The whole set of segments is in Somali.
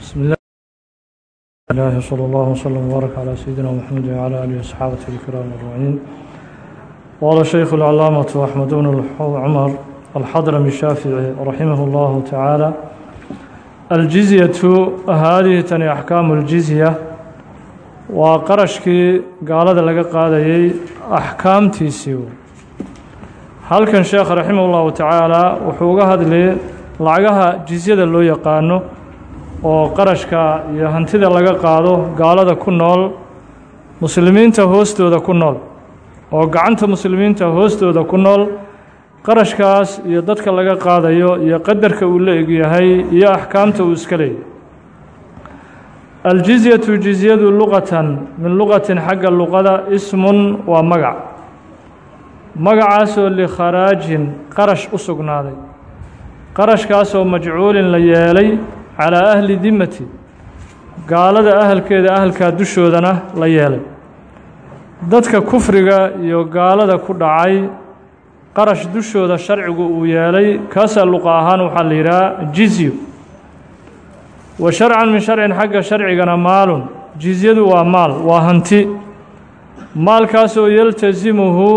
بسم الله الله صلى الله وسلم وبارك على سيدنا محمد وعلى آله وصحابته الكرام أجمعين قال الشيخ العلامة أحمد بن عمر الحضرمي الشافعي رحمه الله تعالى الجزية هذه تني أحكام الجزية وقرشكي قال لك قادي أحكام تيسيو halkan sheekh raximah ullahu tacaala wuxuu uga hadlay lacagaha jizyada loo yaqaano oo qarashka iyo hantida laga qaado gaalada ku nool muslimiinta hoostooda ku nool oo gacanta muslimiinta hoostooda ku nool qarashkaas iyo dadka laga qaadayo iyo qadarka uu la egyahay iyo axkaamta uu iska leeyahy aljizyatu jizyadu luqatan min luqatin xagga luqada ismun waa magac. Magacaasoo likharaajin qarash u sugnaaday. Qarashkaasoo majcuulin la yeelay calaa ahli dimati gaalada ahalkeeda ahalkaa dushoodana la yeelay. Dadka kufriga iyo gaalada ku dhacay qarash dushooda sharcigu uu yeelay kaasaa luqa ahaan waxaa la yidhaha jizyu. Wa sharcan min sharcin xagga sharcigana maalun. Jizyadu waa maal waa hanti. Maalkaasoo yaltasimuhu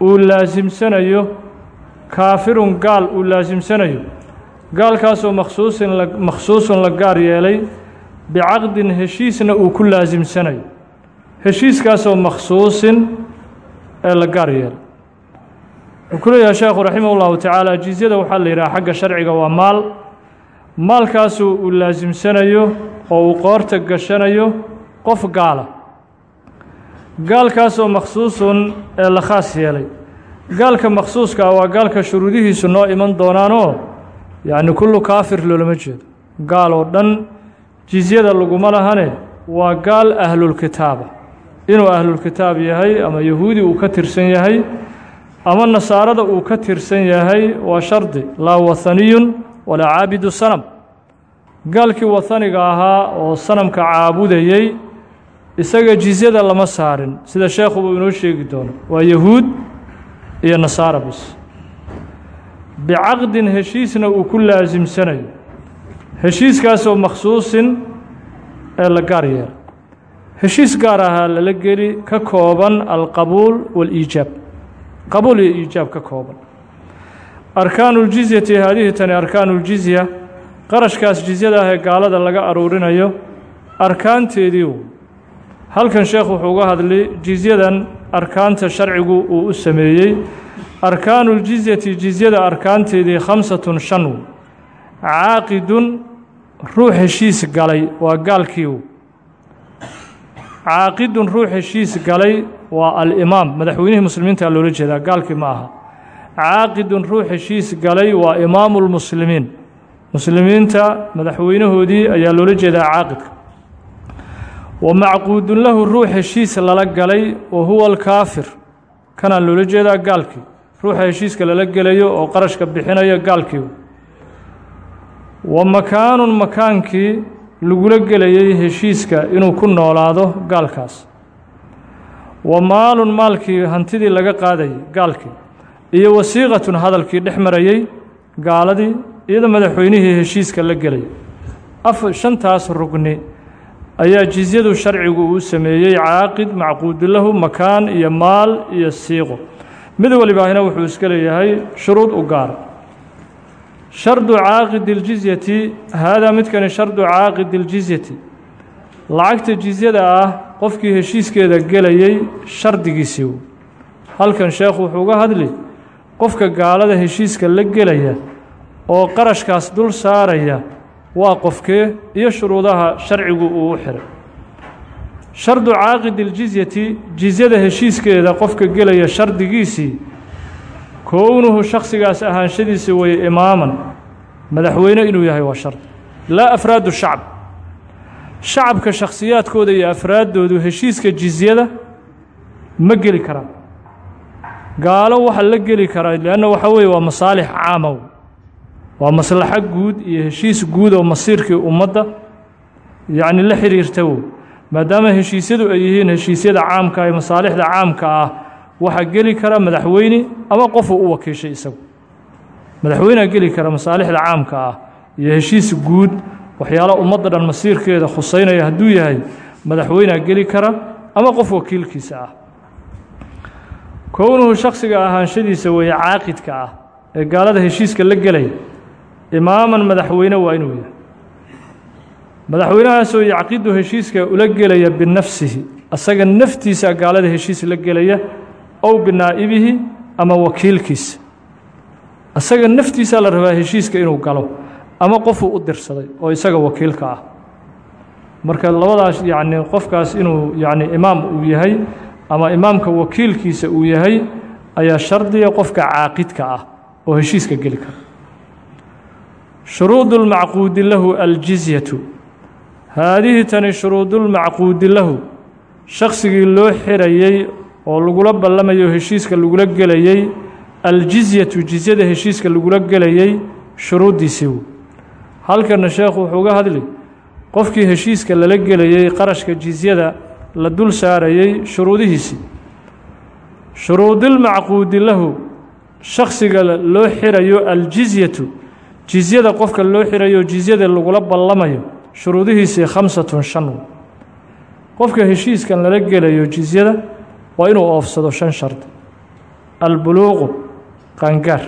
uu laasimsanayo kaafirun gaal uu laasimsanayo gaalkaasoo makhsuusin makhsuusun la gaar yeelay bicaqdin heshiisna uu ku laasimsanayo heshiiskaasoo makhsuusin ee la gaar yeelay. Wuxuu ku leeyahay sheekhu raximah ullahu tacaala jizyada waxaa la yidhaha xagga sharciga waa maal. Maalkaasoo uu laasimsanayo oo uu qoorta gashanayo qof gaala. Gaalkaasoo makhsuusun ee la khaas yeelay. Gaalka makhsuuska ah waa gaalka shuruudihiisu noo iman doonaanoo yacni kullu kaafir loolama jeedo. Gaal oo dhan jizyada laguma lahane waa gaal ahlulkitaaba inuu ahlulkitaab yahay ama yahuudi uu ka tirsan yahay ama nasaarada uu ka tirsan yahay waa shardi. Laa wahaniyun walaa caabidu sanam. Gaalkii wahaniga ahaa oo sanamka caabudayey isaga jizyada lama saarin. Sida sheekhubu inoo sheegi doono waa yahuud iyo nasaara bis bicaqdin heshiisna uu ku laasimsanayo heshiiskaasoo makhsuusin ee la gaar yeela heshiis gaar ahaa lala geli ka kooban alqabuul waaliijaab qabuul iyo iijaab ka kooban. Arkaanu ljizyati haadihi tani arkaanu ljizya qarashkaas jizyada ah ee gaalada laga aruurinayo arkaanteedii halkan sheekh wuxuu uga hadlay jizyadan arkaanta sharcigu uu u sameeyey arkaanu ljizyati jizyada arkaanteedii khamsatun shan caaqidun ruux heshiis galay waa gaalkii caaqidun ruux heshiis galay waa alimaam madaxweynihii muslimiinta loola jeedaa gaalkii ma aha caaqidun ruux heshiis galay waa imaamu lmuslimiin muslimiinta madaxweynahoodii ayaa loola jeedaa caaqidka wa macquudun lahu ruux heshiis lala galay wa huwa alkaafir kanaa loola jeedaa gaalkii. Ruuxa heshiiska lala gelayo oo qarashka bixinayo gaalkii. Wa makaanun makaankii lagula gelayay heshiiska inuu ku noolaado gaalkaas. Wa maalun maalkii hantidii laga qaadayay gaalkii. Iyo wasiiqatun hadalkii dhex marayey gaaladii iyada madaxweynihii heshiiska la gelayay af shantaas rugni ayaa jizyadu sharcigu uu sameeyey caaqid macquudu lahu makaan iyo maal iyo siiqo. Mid walibaahina wuxuu iska leeyahay shuruud u gaara shardu caaqidi ljizyati haadaa midkani shardu caaqidi ljizyati lacagta jizyada ah qofkii heshiiskeeda gelayey shardigiisii halkan sheekhu wuxuu uga hadli qofka gaalada heshiiska la gelaya oo qarashkaas dul saaraya waa qofkee iyo shuruudaha sharcigu uu u xiray. Shardu caaqidi ljizyati jizyada heshiiskeeda qofka gelaya shardigiisii kownuhu shaksigaas ahaanshadiisa weye imaaman. Madaxweyne inuu yahay waa shardi laa afraadu shacb shacabka shakhsiyaadkooda iyo afraaddoodu heshiiska jizyada ma geli karaan. Gaalo waxa la geli karaa leanna waxa weeye waa masaalix caamaw waa maslaxo guud iyo heshiis guud oo masiirkii ummadda yacni la xiriirta maadaama heshiisyadu ay yihiin heshiisyada caamka ee masaalixda caamka ah waxaa geli kara madaxweyne ama qofuu u wakiishay isagu. Madaxweynea geli kara masaalixda caamka ah iyo heshiis guud waxyaalo ummadda dhan masiirkeeda khuseynaya hadduu yahay madaxweynea geli kara ama qof wakiilkiisa ah. Kownuhu shaksiga ahaanshadiisa weeye caaqidka ah ee gaalada heshiiska la gelaya imaaman madaxweyne waa inuu yahay. Madaxweynahaasoo yacqidu heshiiska ula gelaya binafsihi asaga naftiisa gaalada heshiis la gelaya ow binaa'ibihi ama wakiilkiisa. Asaga naftiisaa la rabaa heshiiska inuu galo ama qofuu u dirsaday oo isaga wakiilka ah. Marka labadaas yacni qofkaas inuu yacni imaam uu yahay ama imaamka wakiilkiisa uu yahay ayaa shardiga qofka caaqidka ah oo heshiiska geli kara shuruudu lmacquudi lahu aljizyatu haadihi tani shuruudulmacquudi lahu shaksigii loo xirayey oo lagula ballamayo heshiiska lagula gelayey aljizyatu jizyada heshiiska lagula gelayey shuruuddiisii wy halkana sheekhu wuxuu uga hadli qofkii heshiiska lala gelayey qarashka jizyada la dul saarayey shuruudihiisii shuruudilmacquudi lahu shaksiga loo xirayo aljizyatu jizyada qofka loo xirayo jizyada lagula ballamayo shuruudihiisii khamsatun shan. Qofka heshiiskan lala gelayo jizyada waa inuu oofsado shan shardi albuluuqu qaangaar.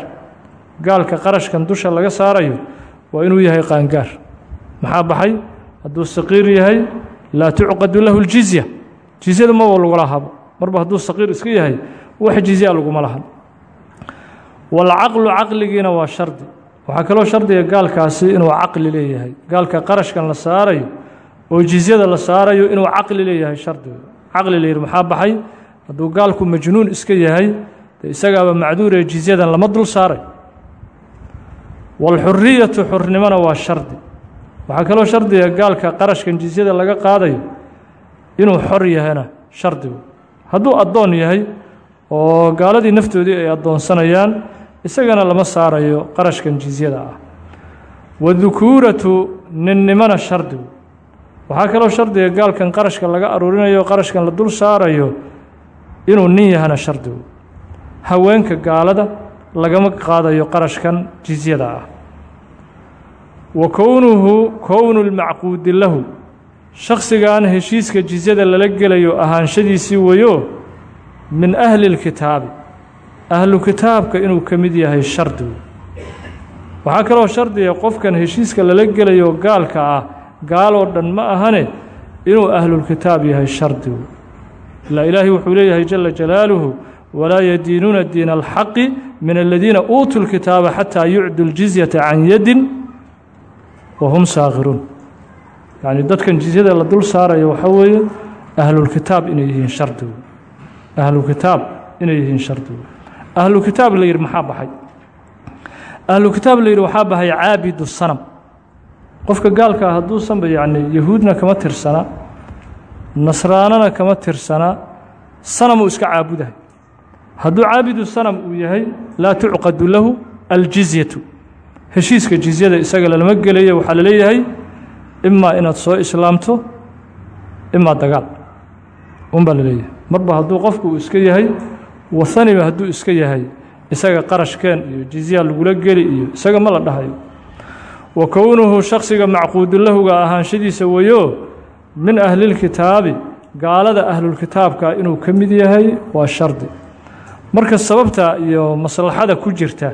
Gaalka qarashkan dusha laga saarayo waa inuu yahay qaangaar. Maxaa baxay? Hadduu saqiir yahay laa tucqadu lahu ljizya jizyada maba lagula habo. Marba hadduu saqiir iska yahay wax jizyaa laguma lahan walcaqlu caqligiina waa shardi waxaa kaloo shardiga gaalkaasi inuu caqli leeyahay. Gaalka qarashkan la saarayo oo jizyada la saarayo inuu caqli leeyahay shardiga. Caqli layidhi maxaa baxay? Hadduu gaalku majnuun iska yahay dee isagaaba macduuree jizyadan lama dul saaray. Walxuriyatu xurnimona waa shardi. Waxaa kaloo shardiga gaalka qarashkan jizyada laga qaadayo inuu xor yahana shardigu. Hadduu addoon yahay oo gaaladii naftoodii ay addoonsanayaan isagana lama saarayo qarashkan jizyada ah. Wadukuuratu ninnimona shardigu waxaa kaloo shardiga gaalkan qarashka laga aruurinayo qarashkan la dul saarayo inuu nin yahana shardigu haweenka gaalada lagama qaadayo qarashkan jizyada ah. Wa kownuhu kownu lmacquudi lahu. Shaksigan heshiiska jizyada lala gelayo ahaanshadiisii weyo min ahli اlkitaabi ahlu kitaabka inuu ka mid yahay shardigu waxaa kaloo shardiga qofkan heshiiska lala gelayo gaalka ah gaaloo dhan ma ahane inuu ahlulkitaab yahay shardigu ilaa ilaahay wuxuu leeyahay jala jalaaluhu walaa yadiinuuna diina alxaqi min aladiina uutuu lkitaaba xataa yucdu ljizyata can yadin wa hum saakhiruun yacni dadkan jizyada la dul saarayo waxaa weeye ahlulkitaab inay yihiin shardigu ahlukitaab inay yihiin shardigu ahlu kitaab la yidhi maxaa baxay? Ahlu kitaab la yidhi waxaa baxay caabidu sanam. Qofka gaalkaa hadduusanba yacni yahuudna kama tirsana nasraanana kama tirsana sanamuu iska caabudahay. Hadduu caabidu sanam uu yahay laa tucqadu lahu aljizyatu. Heshiiska jizyada isaga lalama gelaya waxaa la leeyahay imaa inaad soo islaamto imaa dagaal. Unbaa la leeyahay. Marba hadduu qofku uu iska yahay waaniba hadduu iska yahay isaga qarashkeen iyo jizya lagula geli iyo isaga ma la dhahayo. Wa kownuhu shaksiga macquudulahuga ahaanshadiisa weyo min ahlilkitaabi gaalada ahlulkitaabka inuu ka mid yahay waa shardi. Marka sababta iyo maslaxada ku jirta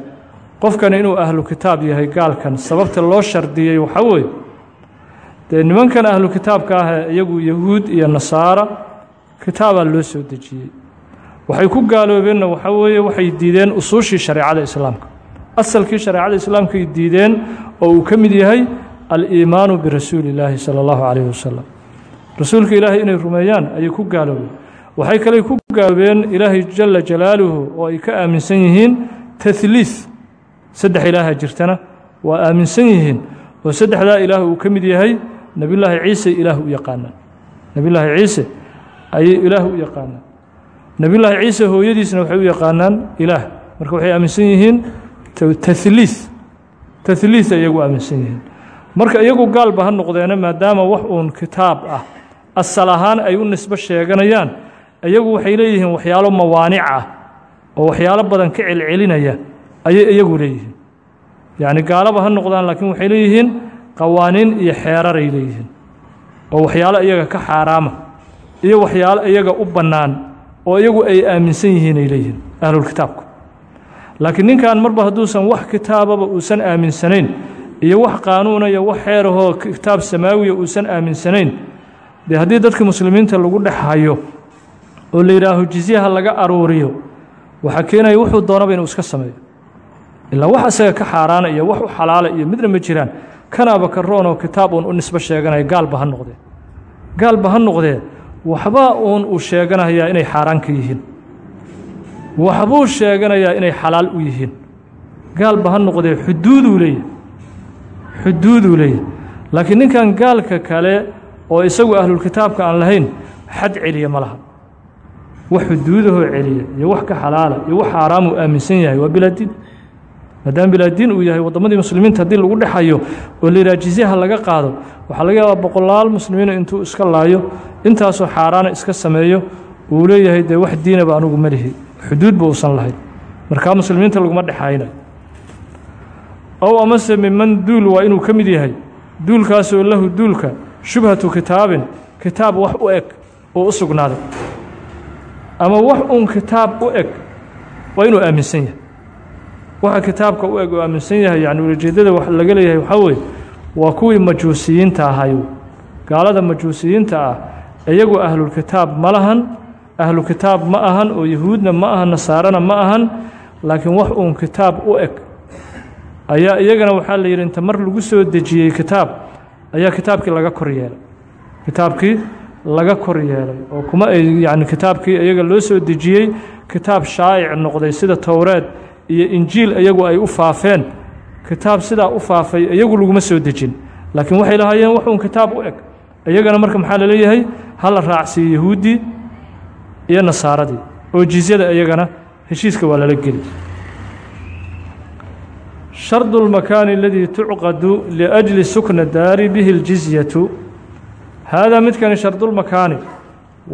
qofkani inuu ahlu kitaab yahay gaalkan sababta loo shardiyey waxaa weeye dee nimankan ahlu kitaabka ah iyagu yahuud iyo nasaara kitaabaa loo soo dejiyey waxay ku gaaloobeenna waxaa weeye waxay diideen usuushii shareecada islaamka. Asalkii shareecada islaamkay diideen oo uu ka mid yahay aliimaanu birasuuli illaahi sala allahu calayhi wasalam rasuulka ilaahay inay rumeeyaan ayay ku gaaloobeen. Waxay kale ku gaaloobeen ilaahay jala jalaaluhu oo ay ka aaminsan yihiin tahliid saddex ilaaha jirtana waa aaminsan yihiin oo saddexdaa ilaah uu ka mid yahay nebiyullaahi ciise ilaah u yaqaanaan. Nebiyullaahi ciise ayay ilaah u yaqaanaan nebiyullaahi ciise hooyadiisna waxay u yaqaanaan ilaah. Marka waxay aaminsan yihiin tahliid tahliid iyagu aaminsan yihiin. Marka iyagu gaalba ha noqdeena maadaama wax uun kitaab ah asal ahaan ay u nisbo sheeganayaan iyagu waxay leeyihiin waxyaalo mawaanic ah oo waxyaalo badan ka celcelinaya ayay iyagu leeyihiin. Yacni gaalaba ha noqdaan laakiin waxay leeyihiin qawaaniin iyo xeeraray leeyihiin oo waxyaalo iyaga ka xaaraama iyo waxyaalo iyaga u bannaan oo iyagu ay aaminsan yihiin ay leeyihiin ahlulkitaabku laakiin ninkan marba hadduusan wax kitaababa uusan aaminsanayn iyo wax qaanuuna iyo wax xeerahoo kitaab samaawiya uusan aaminsanayn dee haddii dadka muslimiinta lagu dhex hayo oo la yidhaaho jizyaha laga aruuriyo waxaa keenaya wuxuu doonaba inuu iska sameeyo. Ilaa wax isaga ka xaaraana iyo wax u xalaala iyo midna ma jiraan kanaaba ka roon oo kitaab uun u nisbo sheeganaya gaalba ha noqdee gaalba ha noqdee waxba uun uu sheeganayaa inay xaaraan ka yihiin. Waxbuu sheeganayaa inay xalaal u yihiin. Gaalba ha noqdee xuduuduu leeyahay. Xuduuduu leeyahay. Laakiin ninkan gaalka kale oo isagu ahlulkitaabka aan lahayn xad celiya ma laha. Wax xuduudahoo celiya iyo wax ka xalaala iyo wax xaaraamuu aaminsan yahay waa bilaadiin maadaama bilaadiin uu yahay waddamadii muslimiinta haddii lagu dhexayo oo la yidhaha jizyaha laga qaado waxaa laga yaabaa boqolaal muslimiina intuu iska laayo intaasoo xaaraana iska sameeyo uu leeyahay dee wax diinaba anugu ma lihi xuduudba uusan lahayn. Markaa muslimiinta laguma dhexayna ow amase miman duul waa inuu ka mid yahay. Duulkaasoo lahu duulka shubhatu kitaabin kitaab wax u eg oo u sugnaaday ama wax uun kitaab u eg waa inuu aaminsan yahay waxa kitaabka u eg oo aaminsan yahay yani ulajeedada wax laga leeyahay waxaa weeye waa kuwii majuusiyiinta ahay gaalada majuusiyiinta ah iyagu ahlulkitaab ma lahan ahlu kitaab ma ahan oo yahuudna ma ahan nasaarana ma ahan laakiin wax uun kitaab u eg. Ayaa iyagana waxaa la yidhi inta mar lagu soo dejiyey kitaab ayaa kitaabkii laga kor yeelay. Kitaabkii laga kor yeelay oo kuma ay yani kitaabkii iyaga loo soo dejiyey kitaab shaa'ic noqday sida towreed iyo injiil iyagu ay u faafeen kitaab sidaa u faafay iyagu laguma soo dejin laakiin waxay lahaayeen wax uun kitaab u eg iyagana marka maxaa la leeyahay hala raacsiiyo yahuuddii iyo nasaaradii oo jizyada iyagana heshiiska waa lala geli shardu اlmakaani aladii tucqadu liأjli sukna daari bihi اljizyatu haadaa midkani shardulmakaani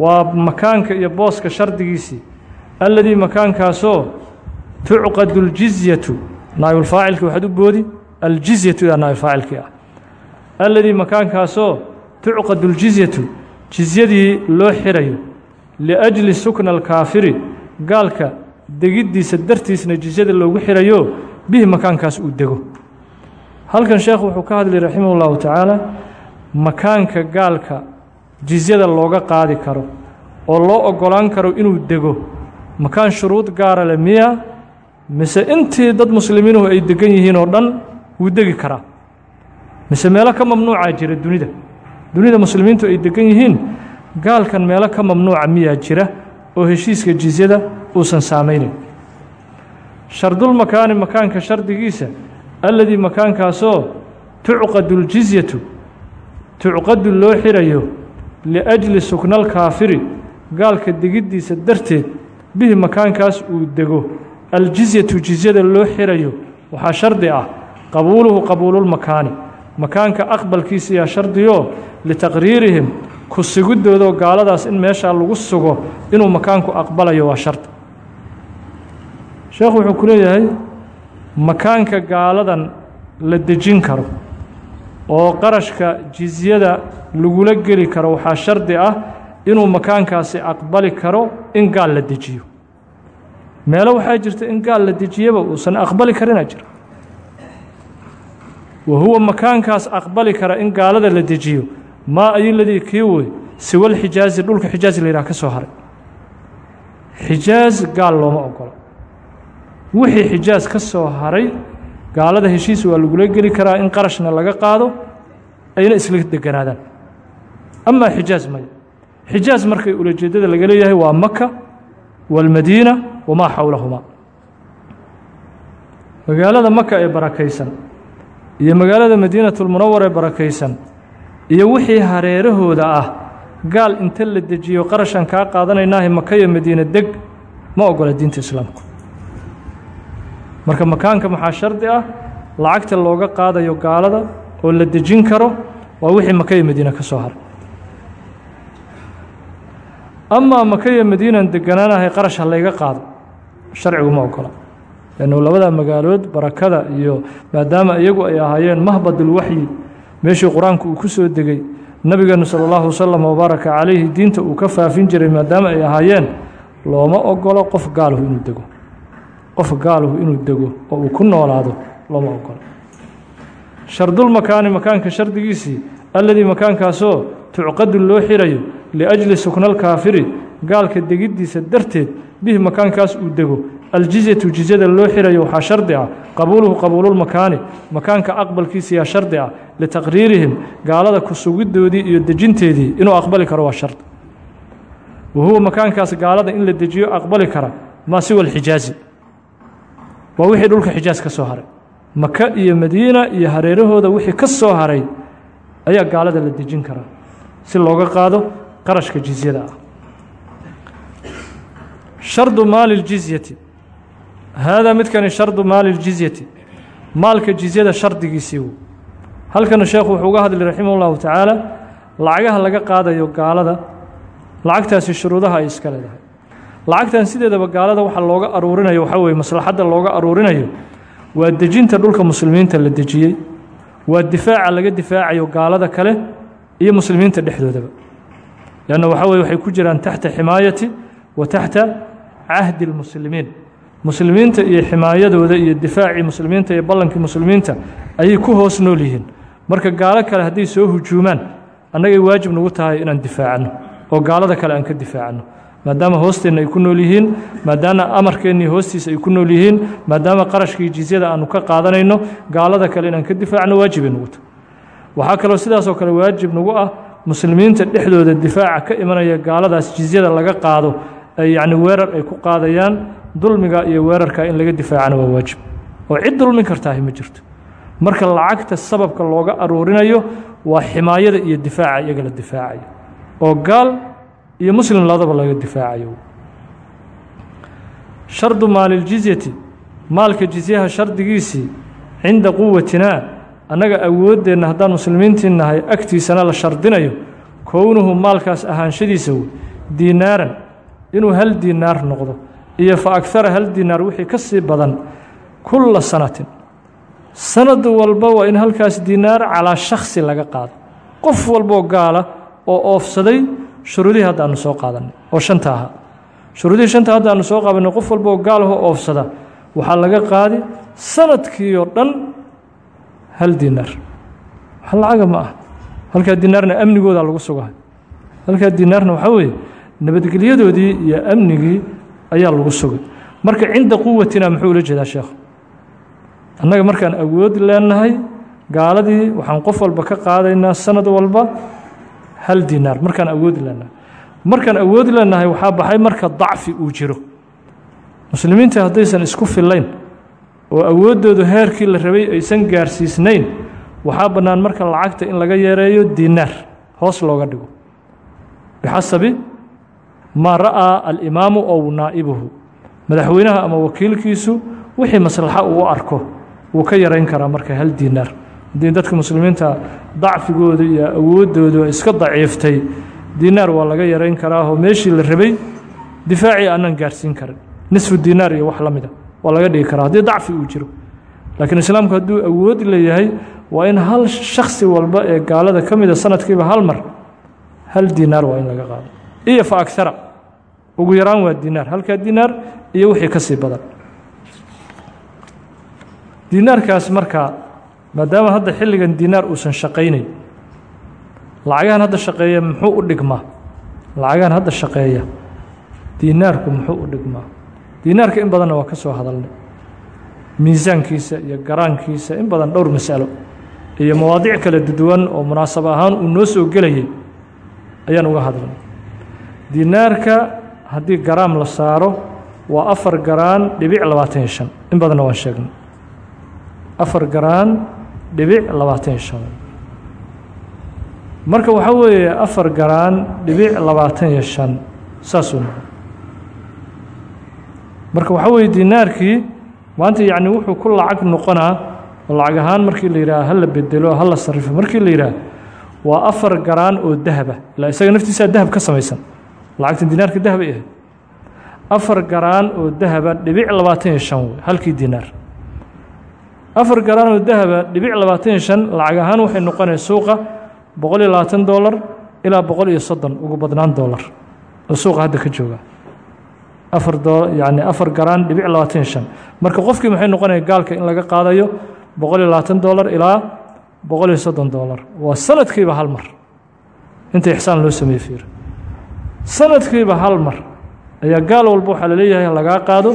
waa makaanka iyo booska shardigiisii alladii makaankaasoo tucqadu اljizyatu naayulfaacilki waxaad u boodi aljizyatu yaa naayulfaacilkii ah alladii makaankaasoo tucqadu اljizyatu jizyadii loo xirayo liأjli sukna alkaafiri gaalka degiddiisa dartiisna jizyada loogu xirayo bihi makaankaas uu dego halkan sheekhu wuxuu ka hadlay raximah ullahu tacaala makaanka gaalka jizyada looga qaadi karo oo loo oggolaan karo inuu dego makaan shuruud gaara leh miya mise intii dad muslimiinuhu ay degan yihiin oo dhan wuu degi karaa. Mise meelo ka mamnuucaa jira dunida. Dunida muslimiintu ay degan yihiin gaalkan meelo ka mamnuuca miyaa jira oo heshiiska jizyada uusan saamaynayn shardulmakaani makaanka shardigiisa alladii makaankaasoo tucqadu ljizyatu tucqadu loo xirayo liأjli suknaalkaafiri gaalka degiddiisa darteed bihi makaankaas uu dego aljizyatu jizyada loo xirayo waxaa shardi ah qabuuluhu qabuululmakaani makaanka aqbalkiisa yaa shardiyo litaqriirihim ku sugiddoodoo gaaladaas in meeshaa lagu sugo inuu makaanku aqbalayo waa shardi sheekhu wuxuu ku leeyahay makaanka gaaladan la dejin karo oo qarashka jizyada lagula geli karo waxaa shardi ah inuu makaankaasi aqbali karo in gaal la dejiyo meelo waxaa jirta in gaal la dejiyaba uusan aqbali karinaa jira. Wa huwa makaankaas aqbali kara in gaalada la dejiyo. Maa ayiladii kii wey siwal xijaazi dhulka xijaaz la yidhaha ka soo haray. Xijaaz gaal looma ogolo wixii xijaaz ka soo haray gaalada heshiis waa lagula geli karaa in qarashna laga qaado ayna isla deganaadaan amaa xijaaz maya. Xijaaz markay ulajeeddada laga leeyahay waa maka waalmadiina wamaa xowlahumaa magaalada maka ee barakaysan iyo magaalada madiinatulmunawar ee barakaysan iyo wixii hareerahooda ah gaal inta la dejiyo qarashan kaa qaadanaynaahe maka iyo madiina deg ma ogola diinta islaamku. Marka makaanka maxaa shardi ah? Lacagta looga qaadayo gaalada oo la dejin karo waa wixii maka iyo madiina ka soo haray. Amaa maka iyo madiinan deganaanahay qarash ha layga qaado sharcigu ma ogola. Lannu labada magaalood barakada iyo maadaama iyagu ay ahaayeen mahbadulwaxyi meeshii qur'aanku uu ku soo degay nabigeenu sala allahu wasalam wabaaraka calayhi diinta uu ka faafin jiray maadaama ay ahaayeen looma ogolo qof gaalahu inuu dego. Qof gaalahu inuu dego oo uu ku noolaado looma ogolo shardulmakaani makaanka shardigiisii alladii makaankaasoo tucqadu loo xirayo liajli suknalkaafiri gaalka degiddiisa darteed bihi makaankaas uu dego. Aljizyatu jizyada loo xirayo waxaa shardi ah. Qabuuluhu qabuululmakaani makaanka aqbalkiisa yaa shardi ah. Litaqriirihim gaalada ku sugiddoodii iyo dejinteedii inuu aqbali karo waa shard wa huwa makaankaas gaalada in la dejiyo aqbali kara. Maa siwa alxijaazi waa wixii dhulka xijaas ka soo haray. Maka iyo madiina iyo hareerahooda wixii ka soo haray ayaa gaalada la dejin karaa si looga qaado qarashka jizyada ah shardu maali ljizyati. Haadaa midkani shardu maali ljizyati. Maalka jizyada shardigiisii wu halkana sheekhu wuxuu uga hadli raximah ullahu tacaala lacagaha laga qaadayo gaalada lacagtaasi shuruudaha ay iska leedahay. Lacagtan sideedaba gaalada waxa looga aruurinayo waxaa weye maslaxadda looga aruurinayo waa dejinta dhulka muslimiinta la dejiyey waa difaaca laga difaacayo gaalada kale iyo muslimiinta dhexdoodaba. Leanna waxaa weye waxay ku jiraan taxta ximaayati wa taxta cahdi lmuslimiin muslimiinta iyo ximaayadooda iyo difaacii muslimiinta iyo ballankii muslimiinta ayay ku hoos nool yihiin. Marka gaalo kale hadday soo hujuumaan annagay waajib nagu tahay inaan difaacanno oo gaalada kale aan ka difaacanno maadaama hoosteenna ay ku nool yihiin maadaama amarkeennii hoostiisa ay ku nool yihiin maadaama qarashkii jizyada aanu ka qaadanayno gaalada kale inaan ka difaacno waajibay nagu tahay. Waxaa kaloo sidaasoo kale waajib nagu ah muslimiinta dhexdooda difaaca ka imanaya gaaladaas jizyada laga qaado ay yacni weerar ay ku qaadayaan dulmiga iyo weerarka in laga difaacana waa waajib. Oo cid dulmin kartaahi ma jirto. Marka lacagta sababka looga aruurinayo waa ximaayada iyo difaaca iyaga la difaacayo. Oo gaal iyo muslim labadaba laga difaacayo. Shardu maaliljizyati maalka jizyaha shardigiisii cinda quwatinaa annaga awooddeenna haddaan muslimiintii nahay agtiisana la shardinayo kownuhu maalkaas ahaanshadiisa wey diinaaran inuu hal diinaar noqdo iyo fa agara hal diinaar wixii ka sii badan kulla sanatin. Sanad walba waa in halkaas diinaar calaa shaksi laga qaado. Qof walboo gaala oo oofsaday shuruudihii hadda aanu soo qaadanay oo shanta ahaa shuruudihii shanta hadda aanu soo qaabanay qof walboo gaalahoo oofsada waxaa laga qaadi sannadkii oo dhan hal diinaar wax lacaga ma ah. Halkaa diinaarna amnigooda lagu sugahay. Halkaa diinaarna waxaa weeye nabadgelyadoodii iyo amnigii ayaa lagu sugay. Marka cinda quwatina muxuu ula jeedaa sheekhu annaga markaan awood leenahay gaaladii waxaan qof walba ka qaadaynaa sanad walba hal diinaar markaan awood leenahay. Markaan awood leenahay waxaa baxay marka dacfi uu jiro. Muslimiinta haddaysan isku fillayn oo awooddoodu heerkii la rabay aysan gaarsiisnayn waxaa bannaan marka lacagta in laga yareeyo diinaar hoos looga dhigo. Bixasabi maa ra'aa alimaamu ow naa'ibuhu. Madaxweynaha ama wakiilkiisu wixii maslaxa uu arko wuu ka yarayn karaa marka hal diinaar. Haddii dadka muslimiinta dacfigooda iyo awooddoodu iska daciiftay diinaar waa laga yarayn karaahoo meeshii la rabay difaacii aanan gaarsiin karin. Nisfu diinaar iyo wax la mida waa laga dhigi karaa haddii dacfi uu jiro. Laakiin islaamku hadduu awood leeyahay waa in hal shaksi walba ee gaalada ka mida sanadkiiba hal mar hal diinaar waa in laga qaado iyo fa agara ugu yaraan waa diinaar halkaa diinaar iyo wixii ka sii badan. Diinaarkaas markaa maadaama hadda xilligan diinaar uusan shaqaynayn lacagahan hadda shaqeeya muxuu u dhigmaa lacagahan hadda shaqeeya diinaarku muxuu u dhigmaa diinaarka in badanna waa ka soo hadalnay miisaankiisa iyo garaankiisa in badan dhowr masalo. Iyo mawaadiic kala duwan oo munaasab ahaan uu noo soo gelayay ayaan uga hadlay diinaarka haddii garaam la saaro waa afar garaan dhibic labaatan shan. In badanna waan sheegnay. Afar garaan dhibic labaatan shan. Marka waxaa weeye afar garaan dhibic labaatan iyo shan saasuu noqon. Marka waxaa weeye diinaarkii maanta yacni wuxuu ku lacag noqonaa oo lacag ahaan markii la yidhaha ha la bedelo ha la sarrifo markii la yidhaah waa afar garaan oo dahaba ilaa isaga naftiisaa dahab ka samaysan lacagtan diinaarka dahab ay ahayd afar garaan oo dahaba dhibic labaatan iyo shan halkii diinaar afar garaan oo dahaba dhibic labaatan iyo shan lacag ahaan waxay noqonaya suuqa boqol iyo labaatan dollar ilaa boqol iyo soddon ugu badnaan dollar. Oo suuqa hadda ka jooga. Afar yani afar garaan dhibic labaatan iyo shan. Marka qofkii maxay noqonaya gaalka in laga qaadayo? Boqol iyo labaatan dollar ilaa boqol iyo soddon dollar. Waa sanadkiiba hal mar. Inta ixsaan loo sameeye fiir sanadkiiba hal mar ayaa gaal walba waxaa la leeyahay lagaa qaado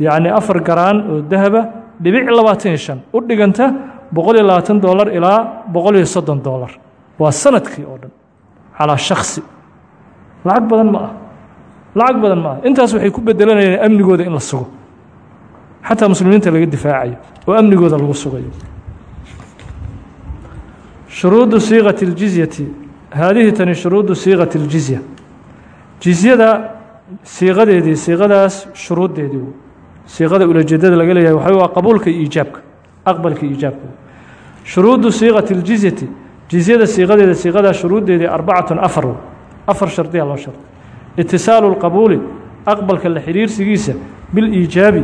yacni afar garaan oo dahaba dhibic labaatan iyo shan u dhiganta boqol iyo labaatan dollar ilaa boqol iyo soddon dollar. Waa sannadkii oo dhan calaa shaksi lacag badan ma ah. Lacag badan ma ah. Intaas waxay ku bedelanayaan amnigooda in la sugo. Xataa muslimiinta laga difaacayo oo amnigooda lagu sugayo. Shuruudu siiqati اljizyati haadihi tani shuruudu siiqati اljizya jizyada siiqadeedii siiqadaas shuruuddeedii siiqada ulajeedada laga leeyahay waxa waa qabuulka iyo iijaabka aqbalka iyo iijaabka shuruudu siiqati اljizyati jizyada siiqadeeda siiqadaa shuruuddeedii arbacatun afar afar shardiya loo sharday itisaalu اlqabuuli aqbalka la xiriirsigiisa biliijaabi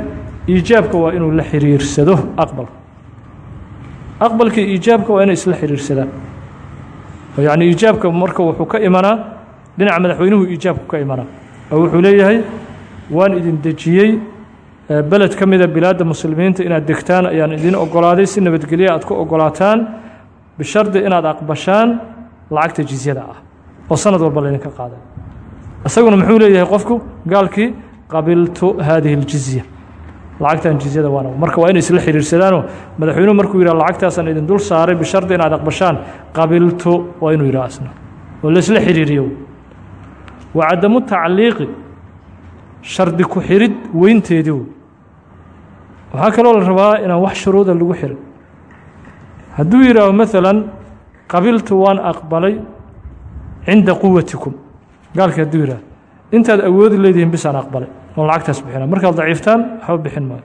iijaabka waa inuu la xiriirsado aqbalka aqbalka iijaabka waa inay isla xiriirsadaan yacni iijaabka marka wuxuu ka imanaa dhinaca madaxweynuhu iijaabku ka imanaa oo wuxuu leeyahay waan idin dejiyey beled ka mida bilaadda muslimiinta inaad degtaan ayaan idin ogolaaday si nabadgelya aad ku ogolaataan bishardi inaad aqbashaan lacagta jizyada ah oo sanad walba laydinka qaaday. Isaguna muxuu leeyahay qofku gaalkii qabiltu haadihi اljizya lacagtan jizyada waana. Marka waa inay isla xiriirsadaanoo madaxweynuhu markuu yidhah lacagtaasaan idin dul saaray bishardi inaad aqbashaan qabiltu waa inuu yidhah asna. Oo laisla xiriiriyo wa cadamu tacliiqi shardi ku xirid weynteedii wey waxaa kaloo la rabaa inaan wax shuruuda lagu xirin. Hadduu yidhaaho maalan qabiltu waan aqbalay cinda quwatikum gaalkii hadduu yidhaaho intaad awoodi leedihiin bisaan aqbalay. Oon lacagtaas bixina markaad daciiftaan waxba bixin maayo.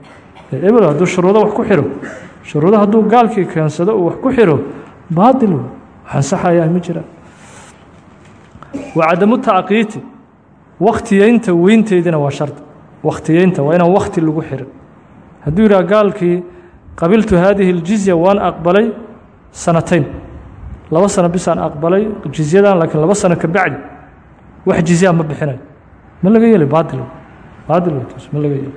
Ebel hadduu shuruudo wax ku xiro shuruudo hadduu gaalkii keensado uu wax ku xiro baatil wey waxaan saxayaa ma jiraan wa cadamu tacqiiti wakhtiyeynta weynteediina waa shardi wakhtiyeynta waa inaan wakhti lagu xirin hadduu yidhaha gaalkii qabiltu haadihi اljizya waan aqbalay sanatayn laba sano bisaan aqbalay jizyadan laakiin laba sano ka bacdi wax jizyaa ma bixinayo ma laga yeli baatil baatil weytaas ma laga yeli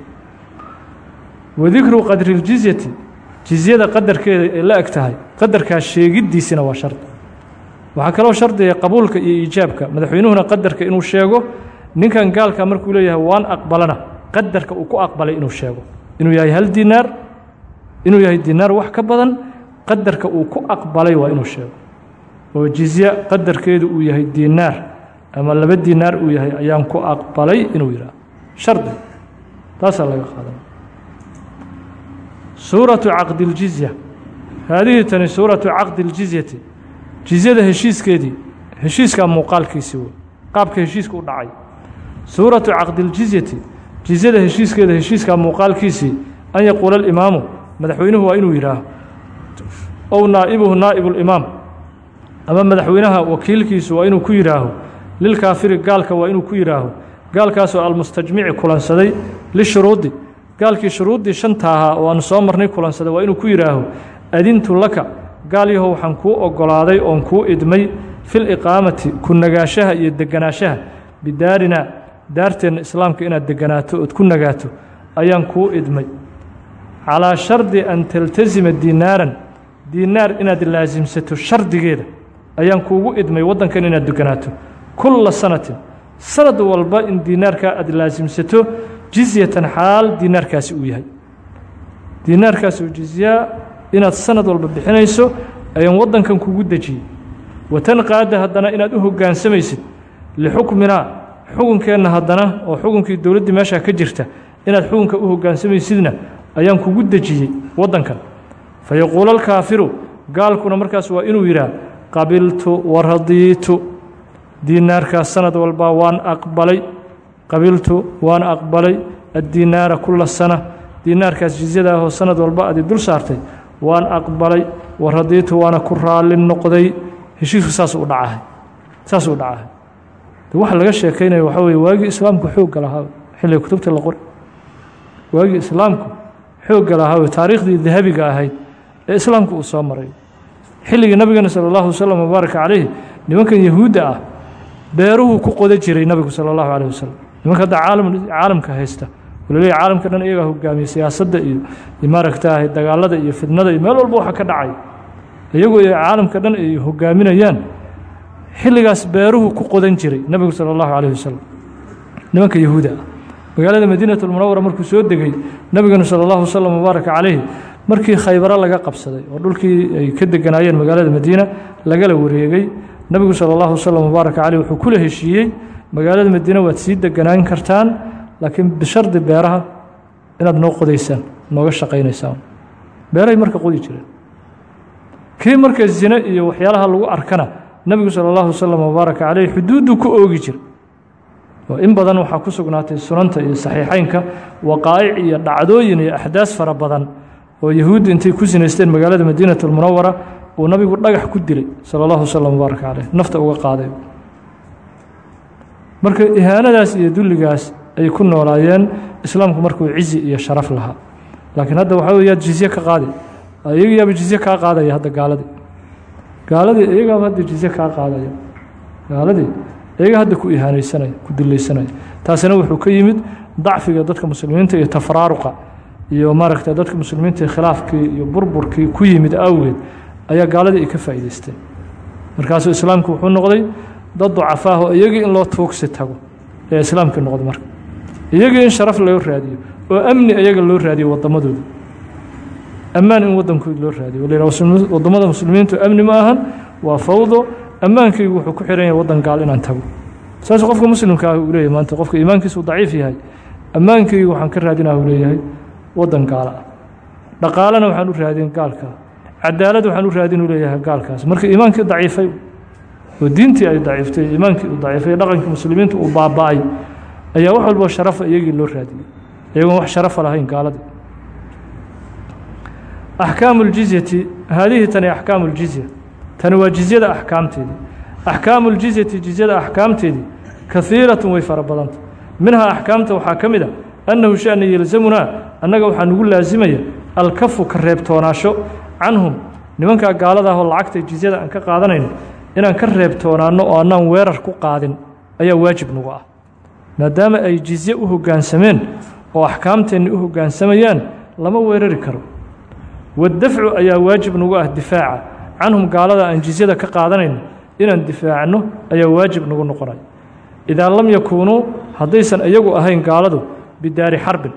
wadikru qadri اljizyati jizyada qadarkeeda ay la eg tahay qadarkaas sheegiddiisina waa shardi waxaa kaloo shardiga qabuulka iyo iijaabka madaxweynuhuna qadarka inuu sheego ninkan gaalka markuu leeyahay waan aqbalana. Qadarka uu ku aqbalay inuu sheego. Inuu yahay hal dinaar inuu yahay dinaar wax ka badan qadarka uu ku aqbalay waa inuu sheego. Oo jizya qadarkeedu uu yahay dinaar ama laba dinaar uu yahay ayaan ku aqbalay inuu yidhaah shardi. Taasaa laga qaadana suuratu caqdi اljizya haadihii tani suuratu caqdi اljizyati jizyada heshiiskeedii heshiiskaa muuqaalkiisii wey qaabka heshiiska u dhacay. Suuratu caqdi اljizyati jizyada heshiiskeeda heshiiskaa muuqaalkiisii an yaquula alimaamu madaxweynuhu waa inuu yidhaaho ow naa'ibuhu naa'ibu اlimaam ama madaxweynaha wakiilkiisu waa inuu ku yidhaaho lilkaafiri gaalka waa inuu ku yidhaaho gaalkaasoo almustajmici kulansaday lishuruudi gaalkii shuruuddii shanta ahaa oo aanu soo marnay kulansaday waa inuu ku yidhaaho adintu laka gaal yahow waxaan kuu oggolaaday oon kuu idmay filiqaamati ku nagaashaha iyo deganaanshaha. Bidaarinaa daarteenna islaamka inaad deganaato ood ku nagaato ayaan kuu idmay. Calaa shardi an taltasima dinaaran dinaar inaad laasimsato shardigeeda ayaan kuugu idmay waddankan inaad deganaato. Kulla sanatin sanad walba in dinaarkaa aad laasimsato jizyatan xaal dinaarkaasi uu yahay. Dinaarkaas oo jizyaa inaad sanad walba bixinayso ayaan waddankan kugu dejiyey watan qaada haddana inaad u hoggaansamaysid lixukminaa xukunkeenna haddana oo xukunkii dowladdii meeshaa ka jirta inaad xukunka u hoggaansamaysidna ayaan kugu dejiyey waddankan. Fa yaquula alkaafiru gaalkuna markaas waa inuu yidhaah qabiltu waradiitu dinaarkaas sanad walbaa waan aqbalay. Qabiltu waan aqbalay addinaara kula sana. Dinaarkaas jizyada ahoo sanad walba adi dul saartay waan aqbalay waradiitu waana ku raalli noqday. Heshiisku saas u dhacahay. Saas u dhacahay. Waxa laga sheekaynaya waxaa weye waagii islaamku xoogga lahaa xilliga kutubta la qori waagii islaamku xoogga lahaa taariikhdii dahabiga ahayd ee islaamku uu soo maray. Xilligii nabigeena sala allahu wasalam wabaaraka calayhi nimankan yahuudda ah beeruhuu ku qoda jiray nabigu sala allahu calayh wasalam nimanka hadda caalam caalamka haysta walaleeyahy caalamka dhan iyagaa hogaamiya siyaasadda iyo maaragtaahay dagaalada iyo fidnada iyo meel walba waxa ka dhacay. Iyagu ay caalamka dhan ay hogaaminayaan xilligaas beeruhu ku qodan jiray nebigu sala allahu calayh wasalam nimanka yahuuda. Ah magaalada madiinat lmunawara markuu soo degay nebigenu sala allahu wasalam wabaaraka calayhi markii khaybaro laga qabsaday oo dhulkii ay ka deganaayeen magaalada madiina lagala wareegay. Nebigu sala allahu wasalam wabaaraka caleyh wuxuu kula heshiiyey magaalada madiina waad sii deganaan kartaan laakiin bishardi beeraha inaad noo qodaysaan nooga shaqaynaysaan. Beerahay marka qodi jireen. Kii marka zine iyo waxyaalaha lagu arkana nebigu sala allahu wasalam wabaaraka caleyh xuduudduu ku oogi jira oo in badan waxaa ku sugnaatay sunanta iyo saxiixeynka waqaa'ic iyo dhacdooyin iyo axdaas fara badan oo yahuuddu intay ku sinaysteen magaalada madiinat almunawara uu nabigu dhagax ku dilay sala allahu wasalam wabaaraka caleyh nafta uga qaaday. Marka ihaanadaas iyo dulligaas ay ku noolaayeen islaamku markuu cizi iyo sharaf lahaa. Laakiin hadda waxaa wey yaad jizye ka qaadi. Iyagayaaba jizye kaa qaadaya hadda gaaladii gaaladii iyagaaba hadda jizye kaa qaadaya. Gaaladii iyaga hadda ku ihaanaysanaya ku dillaysanaya taasina wuxuu ka yimid dacfiga dadka muslimiinta iyo tafaraaruqa iyo maaragta dadka muslimiinta khilaafkii iyo burburkii ku yimid awgeed ayaa gaaladii ay ka faa'iidaysteen markaasuu islaamku wuxuu noqday dad ducafaah oo iyagii in loo tuugsi tago ee islaamkii noqday marka iyagii in sharaf loo raadiyo oo amni iyaga loo raadiyo waddamadooda. Ammaan in waddankooda loo raadiyo. Wal waddamada muslimiintu amni ma ahan waa fawdo. Ammaankaygu wuxuu ku xihan yahay waddan gaal inaan tago. Saas qofka muslimka ah uu leeyahy maanta. Qofka iimaankiisu daciif yahay. Ammaankaygu waxaan ka raadinah uu leeyahay waddan gaala ah. Waxaan u raadin gaalka. Cadaalad waxaan u raadin uu leeyahay gaalkaas. Marka iimaankii daciifay oo diintii ay daciiftay iimaankii uu daciifay dhaqankii muslimiintu uu baaba'ay ayaa wax walboo sharafa iyagii loo raadiyey iyagoon wax sharafa lahayn gaaladii axkaamu ljizyati haadihi tani axkaamu ljizya tani waa jizyada axkaamteedii axkaamu ljizyati jizyada axkaamteedii kahiiratun way fara badanta. Minhaa axkaamta waxaa ka mid a annahu sha'na yelzamunaa annaga waxaa nugu laasimaya alkafu ka reebtoonaasho canhum nimankaa gaalada ahoo lacagta jizyada aan ka qaadanayno inaan ka reebtoonaanno oo annaan weerar ku qaadin ayaa waajib nagu ah maadaama ay jizye u hoggaansameen oo axkaamteenni u hoggaansamayaan lama weerari karo. Waddafcu ayaa waajib nagu ah difaaca. Canhum gaalada aan jizyada ka qaadanayno inaan difaacno ayaa waajib nagu noqonay. Idaa lam yakuunuu haddaysan iyagu ahayn gaaladu bidaari xarbin.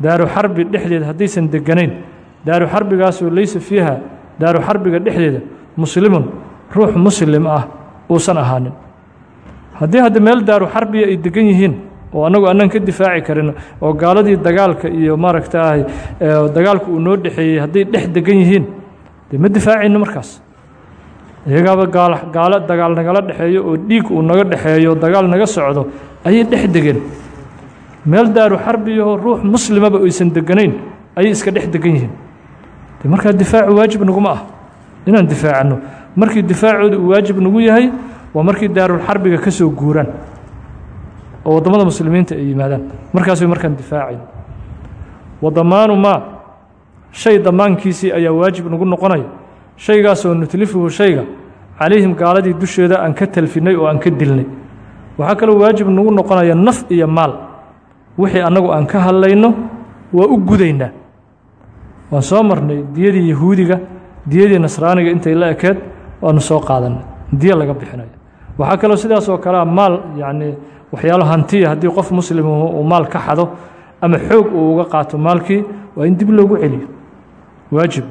Daaru xarbi dhexdeeda haddaysan deganayn daaru xarbigaasoo leysa fiiha daaru xarbiga dhexdeeda muslimun ruux muslim ah uusan ahaanin haddii hadda meel daaru xarbiya ay degan yihiin oo annagu annan ka difaaci karin oo gaaladii dagaalka iyo maaragtaahay dagaalka uu noo dhexeeyey hadday dhex degan yihiin dee ma difaacayno markaas? Iyagaaba gaal gaalo dagaal nagala dhexeeyo oo dhiig uu naga dhexeeyo dagaal naga socdo ayay dhex degeen meel daaru xarbiyahoo ruux muslimaba aysan deganayn ayay iska dhex degan yihiin. De markaa difaacu waajib naguma ah. Inaan difaacno. Markii difaacooda uu waajib nagu yahay waa markii daarulxarbiga ka soo guuraan oo waddamada muslimiinta ay yimaadaan. Markaas way markaan difaacayn wa damaanu maa shay damaankiisii ayaa waajib nagu noqonaya shaygaasoo nutlifuhu shayga calayhim gaaladii dusheeda aan ka talfinay oo aan ka dilnay. Waxaa kaloo waajib nagu noqonaya naf iyo maal. Wixii annagu aan ka hadlayno waa u gudaynaa. Waan soo marnay diyadii yahuudiga diyadii nasraaniga intay la ekeed waanu soo qaadanay. Diya laga bixinaya waxaa kaloo sidaas oo kalea maal yacnii waxyaalo hantiya haddii qof muslim uu maal ka xado ama xoog uu uga qaato maalkii waa in dib loogu celiyo. Waajib.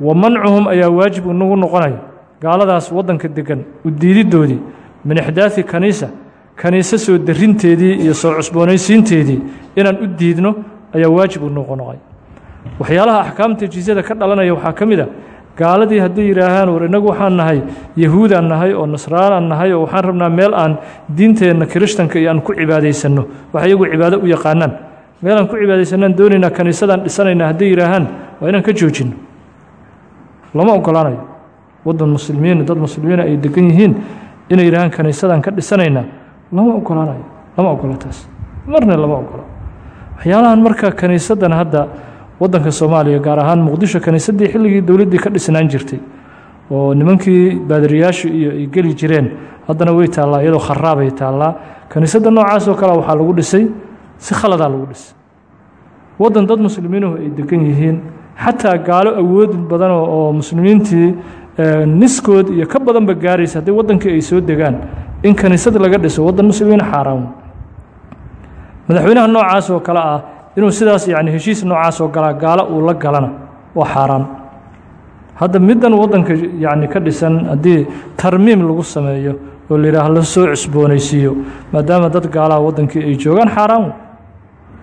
Wa mancuhum ayaa waajib nagu noqonaya gaaladaas waddanka degan u diididoodii min ixdaadi kaniisa kaniise soo darinteedii iyo soo cusboonaysiinteedii inaan u diidno ayaa waajib u noqonoqay waxyaalaha axkaamta jizyada ka dhalanaya waxaa ka mid a gaaladii hadday yidhaahaan war innagu waxaan nahay yahuudaan nahay oo nasraanaan nahay oo waxaan rabnaa meel aan diinteenna kirishtanka iyo aan ku cibaadaysanno. Wax iyagu cibaado u yaqaanaan. Meel aan ku cibaadaysannoaan doonaynaa kaniisadaan dhisanaynaa hadday yidhaahaan waa inaan ka joojinno lama ogolaanayo waddan muslimiin dad muslimiina ay degan yihiin inay yidhahaan kaniisadaan ka dhisanaynaa lama ogolaanayo lama ogola taas marna lama ogola waxyaalahan marka kaniisaddan hadda waddanka soomaaliya gaar ahaan muqdisho kaniisaddii xilligii dowladdii ka dhisnaan jirtay oo nimankii baadiriyaashu iyo ay geli jireen. Haddana way taallaa iyadoo kharaabay taallaa. Kaniisadda noocaas oo kale waxaa lagu dhisay si khaladaa lagu dhisay. Waddan dad muslimiinuhu ay degan yihiin. Xataa gaalo awood badan oo muslimiintii niskood iyo ka badanba gaaraysa haddii waddankii ay soo degaan. In kaniisad laga dhiso waddan muslimiin xaaraan madaxweynaha noocaas oo kale ah inuu sidaas yani heshiis noocaas oo galaa gaalo uu la galana waa xaaraan. Hadda middan waddanka yani ka dhisan haddii tarmiim lagu sameeyo oo la yidhaah la soo cusboonaysiiyo maadaama dad gaalaha waddankii ay joogaan xaaraan